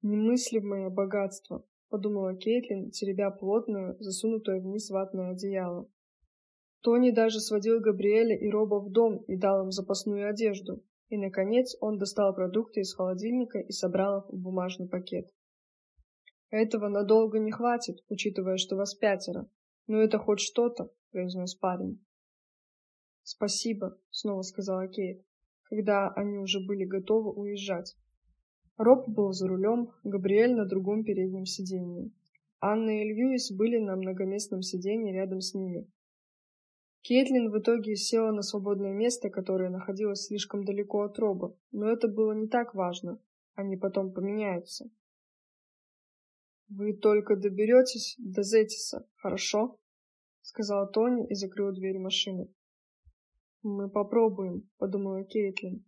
Немыслимое богатство, подумала Кейтлин, теребя плотную, засунутую вниз ватное одеяло. Тони даже сводил Габриэля и Роба в дом и дал им запасную одежду. И, наконец, он достал продукты из холодильника и собрал их в бумажный пакет. Этого надолго не хватит, учитывая, что вас пятеро. Но это хоть что-то, произнес парень. Спасибо, снова сказала Кейт, когда они уже были готовы уезжать. Роб был за рулем, Габриэль на другом переднем сиденье. Анна и Льюис были на многоместном сиденье рядом с ними. Кейтлин в итоге села на свободное место, которое находилось слишком далеко от Роба, но это было не так важно. Они потом поменяются. Вы только доберетесь до Зетиса, хорошо? сказала Тони и закрыла дверь машины. Мы попробуем, подумала Кейтлин.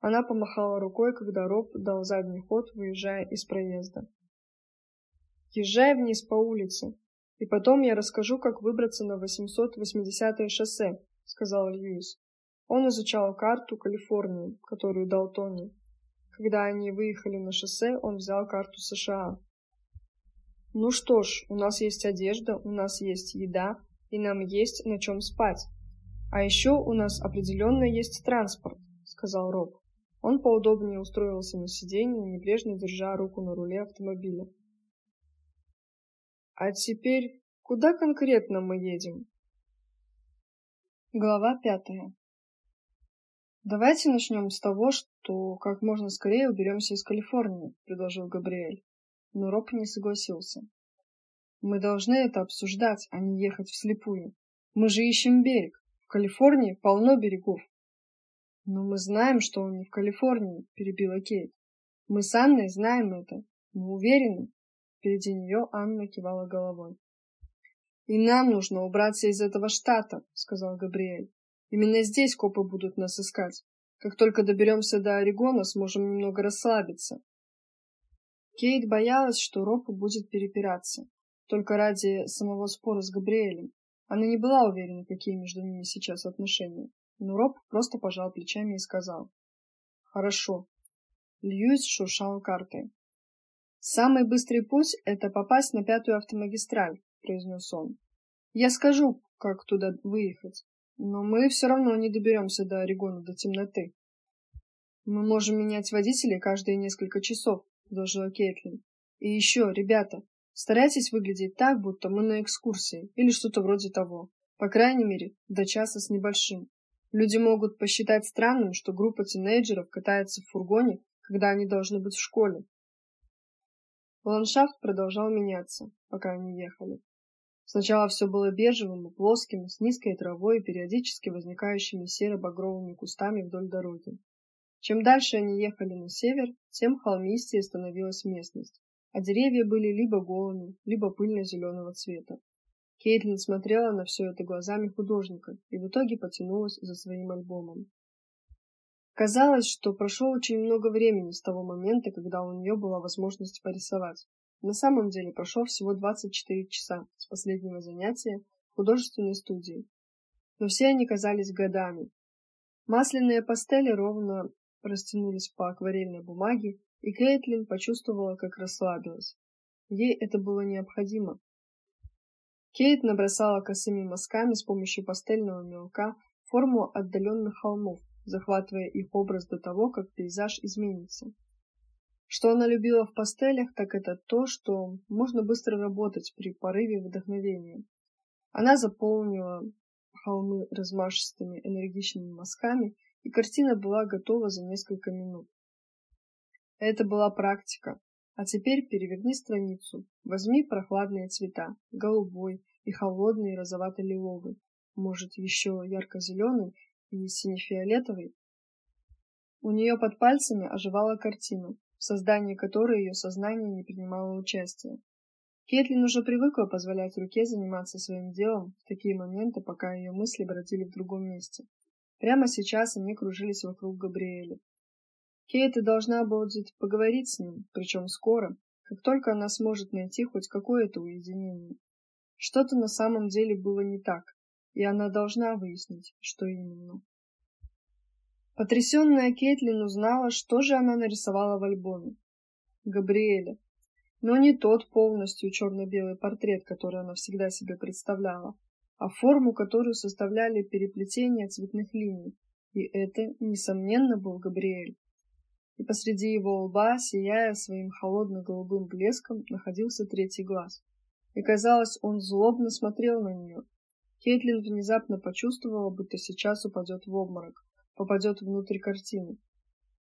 Она помахала рукой, когда Роб дал задний ход, выезжая из проезда. Езжай вниз по улице, и потом я расскажу, как выбраться на 880-е шоссе, сказал Льюис. Он изучал карту Калифорнии, которую дал Тони. Когда они выехали на шоссе, он взял карту США. Ну что ж, у нас есть одежда, у нас есть еда, и нам есть на чем спать. А еще у нас определенно есть транспорт, сказал Роб. Он поудобнее устроился на сиденье, небрежно держа руку на руле автомобиля. А теперь куда конкретно мы едем? Глава пятая. Давайте начнем с того, что как можно скорее уберемся из Калифорнии, предложил Габриэль. Но Роб не согласился. Мы должны это обсуждать, а не ехать вслепую. Мы же ищем берег. В Калифорнии полно берегов. Но мы знаем, что он не в Калифорнии, перебила Кейт. Мы с Анной знаем это. Мы уверены. Впереди нее Анна кивала головой. И нам нужно убраться из этого штата, сказал Габриэль. Именно здесь копы будут нас искать. Как только доберемся до Орегона, сможем немного расслабиться. Кейт боялась, что Роб будет перепираться, только ради самого спора с Габриэлем. Она не была уверена, какие между ними сейчас отношения. Но Роб просто пожал плечами и сказал: "Хорошо". Льюис шуршал картой. Самый быстрый путь это попасть на пятую автомагистраль, произнес он. Я скажу, как туда выехать, но мы все равно не доберемся до Орегона до темноты. Мы можем менять водителей каждые несколько часов, предложила Кейтлин. И еще, ребята, старайтесь выглядеть так, будто мы на экскурсии или что-то вроде того. По крайней мере, до часа с небольшим. Люди могут посчитать странным, что группа тинейджеров катается в фургоне, когда они должны быть в школе. Ландшафт продолжал меняться, пока они ехали. Сначала все было бежевым и плоским, с низкой травой и периодически возникающими серо-багровыми кустами вдоль дороги. Чем дальше они ехали на север, тем холмистее становилась местность, а деревья были либо голыми, либо пыльно-зеленого цвета. Кейтлин смотрела на все это глазами художника и в итоге потянулась за своим альбомом. Казалось, что прошло очень много времени с того момента, когда у нее была возможность порисовать. На самом деле прошло всего 24 часа с последнего занятия в художественной студии. Но все они казались годами. Масляные пастели ровно растянулись по акварельной бумаге, и Кейтлин почувствовала, как расслабилась. Ей это было необходимо. Кейт набросала косыми мазками с помощью пастельного мелка форму отдаленных холмов, захватывая их образ до того, как пейзаж изменится. Что она любила в пастелях, так это то, что можно быстро работать при порыве вдохновения. Она заполнила холмы размашистыми энергичными мазками, и картина была готова за несколько минут. Это была практика. А теперь переверни страницу. Возьми прохладные цвета: голубой и холодный розовато-лиловый, может, еще ярко-зеленый и сине-фиолетовый. У нее под пальцами оживала картина, в создании которой ее сознание не принимало участия. Кетлин уже привыкла позволять руке заниматься своим делом в такие моменты, пока ее мысли бродили в другом месте. Прямо сейчас они кружились вокруг Габриэля. Кейт должна будет поговорить с ним, причем скоро, как только она сможет найти хоть какое-то уединение. Что-то на самом деле было не так, и она должна выяснить, что именно. Потрясённая Кейтлин узнала, что же она нарисовала в альбоме. Габриэля. Но не тот полностью черно белый портрет, который она всегда себе представляла, а форму, которую составляли переплетения цветных линий. И это, несомненно, был Габриэль. И посреди его лба, сияя своим холодно-голубым блеском, находился третий глаз. И казалось, он злобно смотрел на нее. Кейтлин внезапно почувствовала, будто сейчас упадет в обморок, попадет внутрь картины.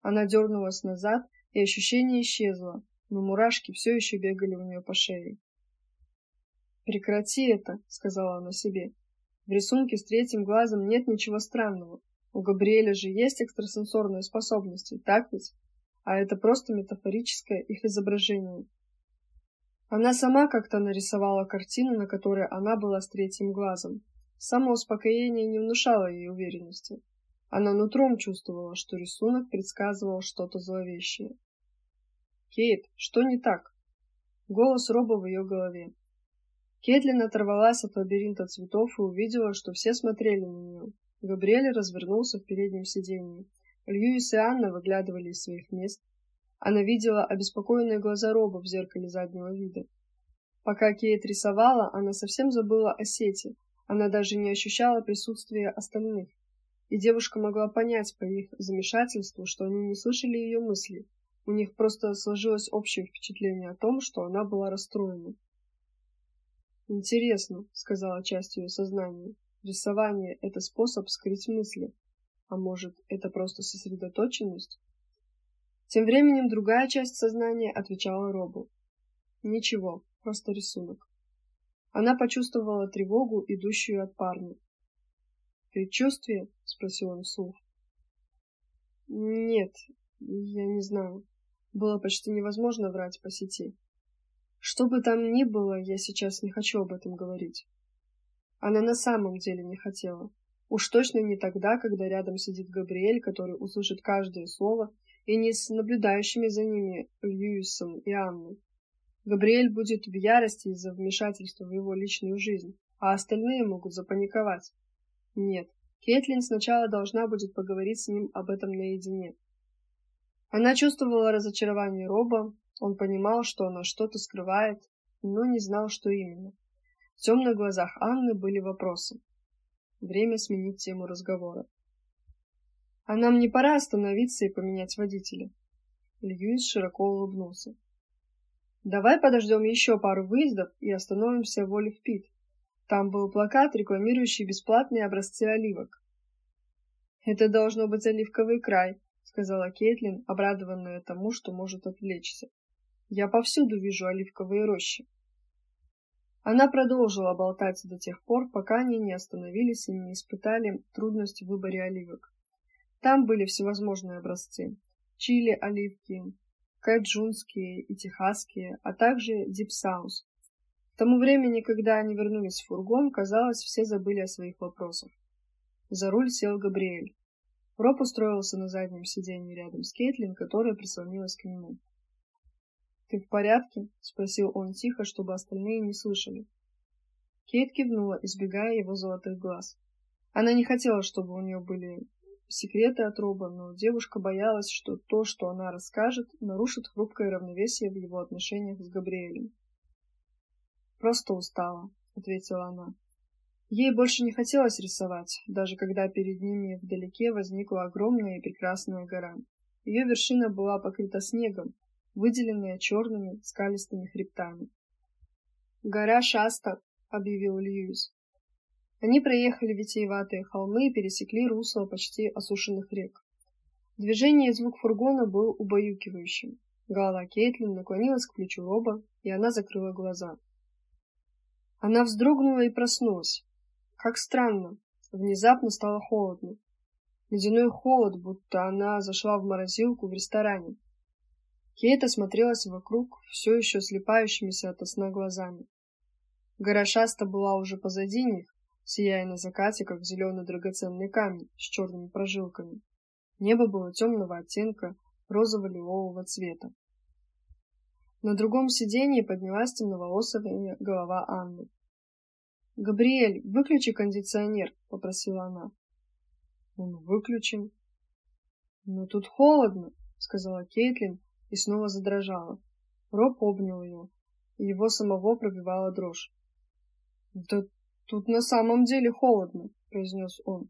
Она дернулась назад, и ощущение исчезло, но мурашки все еще бегали у нее по шее. «Прекрати это», — сказала она себе. «В рисунке с третьим глазом нет ничего странного. У Габриэля же есть экстрасенсорные способности, так ведь? А это просто метафорическое их изображение». Она сама как-то нарисовала картину, на которой она была с третьим глазом. Самоуспокоение не внушало ей уверенности. Она нутром чувствовала, что рисунок предсказывал что-то зловещее. «Кейт, что не так?» Голос Роба в ее голове. Кетлин оторвалась от лабиринта цветов и увидела, что все смотрели на нее. Габриэль развернулся в переднем сиденье. Льюис и Анна выглядывали из своих мест. Она видела обеспокоенные глаза Роба в зеркале заднего вида. Пока Кейт рисовала, она совсем забыла о сети. Она даже не ощущала присутствия остальных. И девушка могла понять по их замешательству, что они не слышали ее мысли. У них просто сложилось общее впечатление о том, что она была расстроена. Интересно, сказала часть ее сознания. Рисование это способ скрыть мысли. А может, это просто сосредоточенность? Тем временем другая часть сознания отвечала Робу. Ничего, просто рисунок. Она почувствовала тревогу, идущую от парня. Предчувствие? спросил он вслух. Нет, я не знаю. Было почти невозможно врать по сети. Что бы там ни было, я сейчас не хочу об этом говорить. Она на самом деле не хотела. Уж точно не тогда, когда рядом сидит Габриэль, который услышит каждое слово, и не с наблюдающими за ними Льюисом и Анной. Габриэль будет в ярости из-за вмешательства в его личную жизнь, а остальные могут запаниковать. Нет, Кейтлин сначала должна будет поговорить с ним об этом наедине. Она чувствовала разочарование Роба, он понимал, что она что-то скрывает, но не знал, что именно. В темных глазах Анны были вопросы. Время сменить тему разговора. А нам не пора остановиться и поменять водителя. Льюис широко улыбнулся. Давай подождем еще пару выездов и остановимся в Олив-Пит. Там был плакат, рекламирующий бесплатные образцы оливок. Это должно быть оливковый край, сказала Кейтлин, обрадованная тому, что может отвлечься. Я повсюду вижу оливковые рощи. Она продолжила болтать до тех пор, пока они не остановились и не испытали трудность в выборе оливок. Там были всевозможные образцы: чили оливки, каджунские и техасские, а также dip sauce. К тому времени, когда они вернулись в фургон, казалось, все забыли о своих вопросах. За руль сел Габриэль. Роб устроился на заднем сиденье рядом с Кейтлин, которая прислонилась к нему. «Ты в порядке?» — спросил он тихо, чтобы остальные не слышали. Кейт кивнула, избегая его золотых глаз. Она не хотела, чтобы у нее были секреты от Роба, но девушка боялась, что то, что она расскажет, нарушит хрупкое равновесие в его отношениях с Габриэлем. «Просто устала», — ответила она. Ей больше не хотелось рисовать, даже когда перед ними вдалеке возникла огромная и прекрасная гора. Ее вершина была покрыта снегом, выделенные черными скалистыми хребтами. «Гора Шаста», — объявил Льюис. Они проехали витиеватые холмы и пересекли русло почти осушенных рек. Движение и звук фургона был убаюкивающим. Голова Кейтлин наклонилась к плечу Роба, и она закрыла глаза. Она вздрогнула и проснулась. Как странно, внезапно стало холодно. Ледяной холод, будто она зашла в морозилку в ресторане. Кейт осмотрелась вокруг, все еще слепающимися от сна глазами. Гора Шаста была уже позади них, сияя на закате, как зеленый драгоценный камень с черными прожилками. Небо было темного оттенка, розово-лилового цвета. На другом сиденье поднялась темноволосая голова Анны. «Габриэль, выключи кондиционер», — попросила она. «Он выключен». «Но тут холодно», — сказала Кейтлин, и снова задрожала. Роб обнял ее, и его самого пробивала дрожь. «Да Тут на самом деле холодно, произнес он.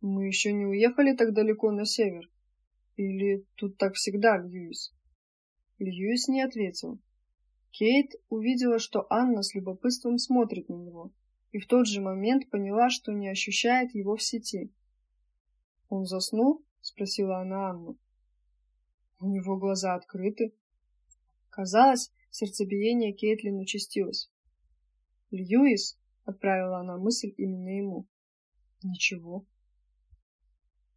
Мы еще не уехали так далеко на север. Или тут так всегда, Льюис? Льюис не ответил. Кейт увидела, что Анна с любопытством смотрит на него, и в тот же момент поняла, что не ощущает его в сети. «Он заснул?» — спросила она Анну. У него глаза открыты. Казалось, сердцебиение Кейтлин участилось. «Льюис?» — отправила она мысль именно ему. «Ничего».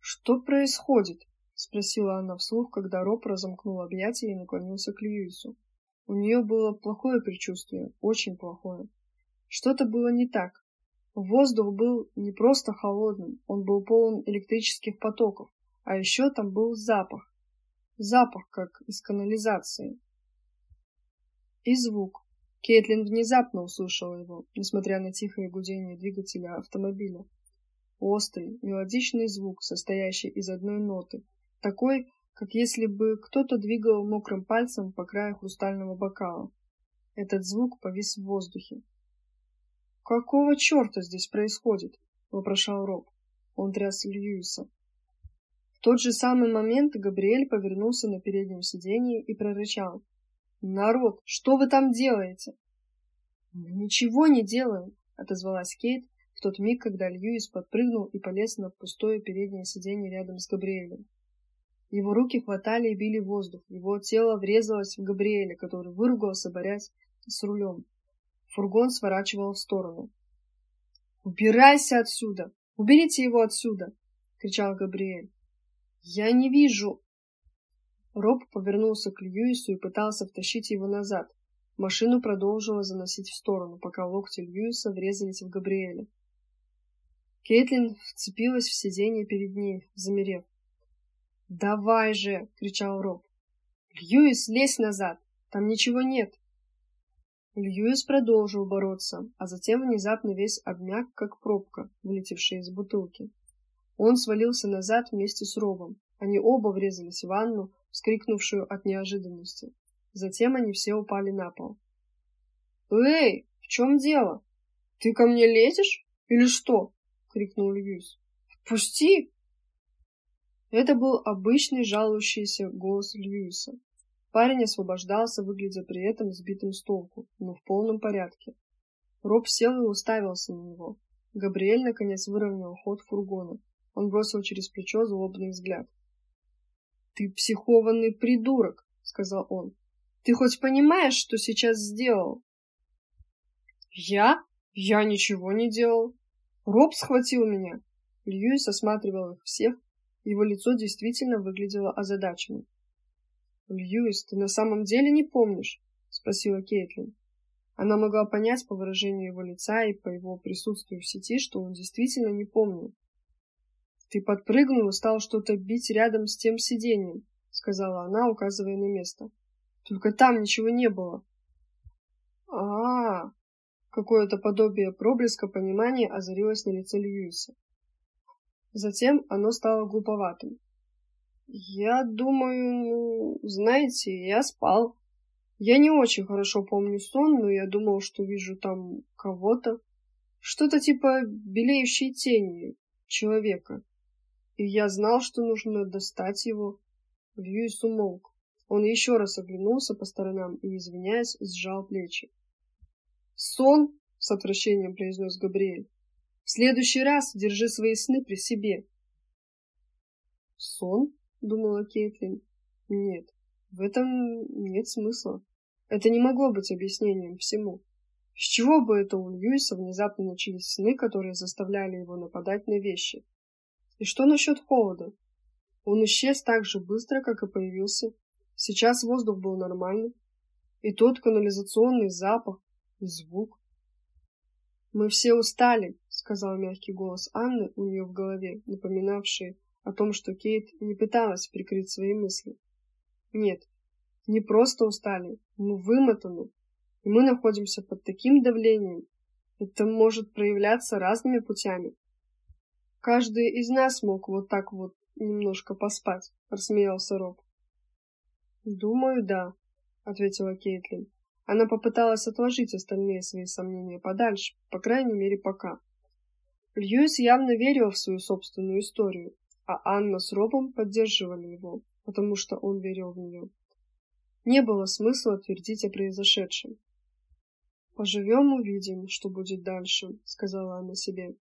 «Что происходит?» — спросила она вслух, когда Роб разомкнул объятия и наклонился к Льюису. У нее было плохое предчувствие, очень плохое. Что-то было не так. Воздух был не просто холодным, он был полон электрических потоков, а еще там был запах. Запах, как из канализации. И звук. Кейтлин внезапно услышала его, несмотря на тихое гудение двигателя автомобиля. Острый, мелодичный звук, состоящий из одной ноты, такой, как если бы кто-то двигал мокрым пальцем по краю хрустального бокала. Этот звук повис в воздухе. «Какого черта здесь происходит?» — вопрошал Роб. Он тряс Льюиса. Тот же самый момент Габриэль повернулся на переднем сиденье и прорычал. «Народ, что вы там делаете?» «Мы ничего не делаем», — отозвалась Кейт в тот миг, когда Льюис подпрыгнул и полез на пустое переднее сиденье рядом с Габриэлем. Его руки хватали и били воздух. Его тело врезалось в Габриэля, который выругался, борясь с рулем. Фургон сворачивал в сторону. «Убирайся отсюда! Уберите его отсюда!» — кричал Габриэль. «Я не вижу!» Роб повернулся к Льюису и пытался втащить его назад. Машину продолжила заносить в сторону, пока локти Льюиса врезались в Габриэля. Кейтлин вцепилась в сиденье перед ней, замерев. «Давай же!» — кричал Роб. «Льюис, лезь назад! Там ничего нет!» Льюис продолжил бороться, а затем внезапно весь обмяк, как пробка, вылетевшая из бутылки. Он свалился назад вместе с Робом. Они оба врезались в ванну, вскрикнувшую от неожиданности. Затем они все упали на пол. «Эй, в чем дело? Ты ко мне лезешь? Или что?» — крикнул Льюис. «Пусти!» Это был обычный жалующийся голос Льюиса. Парень освобождался, выглядя при этом сбитым с толку, но в полном порядке. Роб сел и уставился на него. Габриэль наконец выровнял ход фургона. Он бросил через плечо злобный взгляд. «Ты психованный придурок!» — сказал он. «Ты хоть понимаешь, что сейчас сделал?» «Я? Я ничего не делал. Роб схватил меня!» Льюис осматривал их всех, его лицо действительно выглядело озадаченным. «Льюис, ты на самом деле не помнишь?» — спросила Кейтлин. Она могла понять по выражению его лица и по его присутствию в сети, что он действительно не помнил. «Ты подпрыгнул и стал что-то бить рядом с тем сиденьем», — сказала она, указывая на место. «Только там ничего не было». «А-а-а!» Какое-то подобие проблеска понимания озарилось на лице Льюиса. Затем оно стало глуповатым. Я думаю, ну, знаете, я спал. Я не очень хорошо помню сон, но я думал, что вижу там кого-то. Что-то типа белеющей тени человека. И я знал, что нужно достать его. Льюис умолк. Он еще раз оглянулся по сторонам и, извиняясь, сжал плечи. «Сон!» — с отвращением произнес Габриэль. В следующий раз держи свои сны при себе. Сон? Думала Кейтлин. Нет, в этом нет смысла. Это не могло быть объяснением всему. С чего бы это у Льюиса внезапно начались сны, которые заставляли его нападать на вещи? И что насчет холода? Он исчез так же быстро, как и появился. Сейчас воздух был нормальный. И тот канализационный запах, и звук. «Мы все устали», — сказал мягкий голос Анны у нее в голове, напоминавший о том, что Кейт не пыталась прикрыть свои мысли. «Нет, не просто устали, мы вымотаны, и мы находимся под таким давлением. Это может проявляться разными путями. Каждый из нас мог вот так вот немножко поспать», — рассмеялся Роб. «Думаю, да», — ответила Кейтлин. Она попыталась отложить остальные свои сомнения подальше, по крайней мере, пока. Льюис явно верил в свою собственную историю, а Анна с Робом поддерживали его, потому что он верил в нее. Не было смысла твердить о произошедшем. «Поживем, увидим, что будет дальше», — сказала она себе.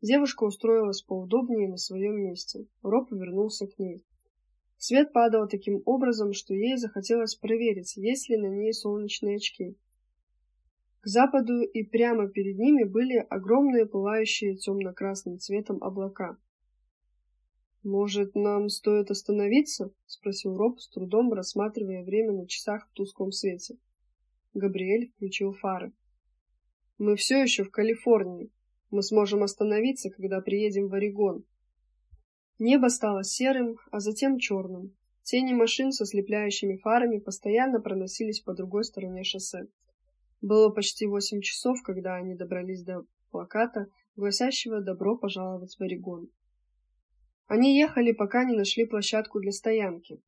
Девушка устроилась поудобнее на своем месте. Роб вернулся к ней. Свет падал таким образом, что ей захотелось проверить, есть ли на ней солнечные очки. К западу и прямо перед ними были огромные пылающие темно-красным цветом облака. «Может, нам стоит остановиться?» — спросил Роб, с трудом рассматривая время на часах в тусклом свете. Габриэль включил фары. «Мы все еще в Калифорнии. Мы сможем остановиться, когда приедем в Орегон». Небо стало серым, а затем черным. Тени машин со слепляющими фарами постоянно проносились по другой стороне шоссе. Было почти восемь часов, когда они добрались до плаката, гласящего «Добро пожаловать в Орегон». Они ехали, пока не нашли площадку для стоянки.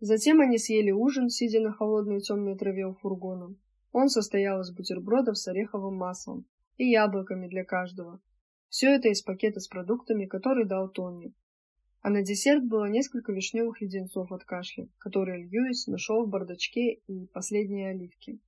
Затем они съели ужин, сидя на холодной темной траве у фургона. Он состоял из бутербродов с ореховым маслом и яблоками для каждого. Все это из пакета с продуктами, который дал Тони. А на десерт было несколько вишневых леденцов от кашля, которые Льюис нашел в бардачке и последние оливки.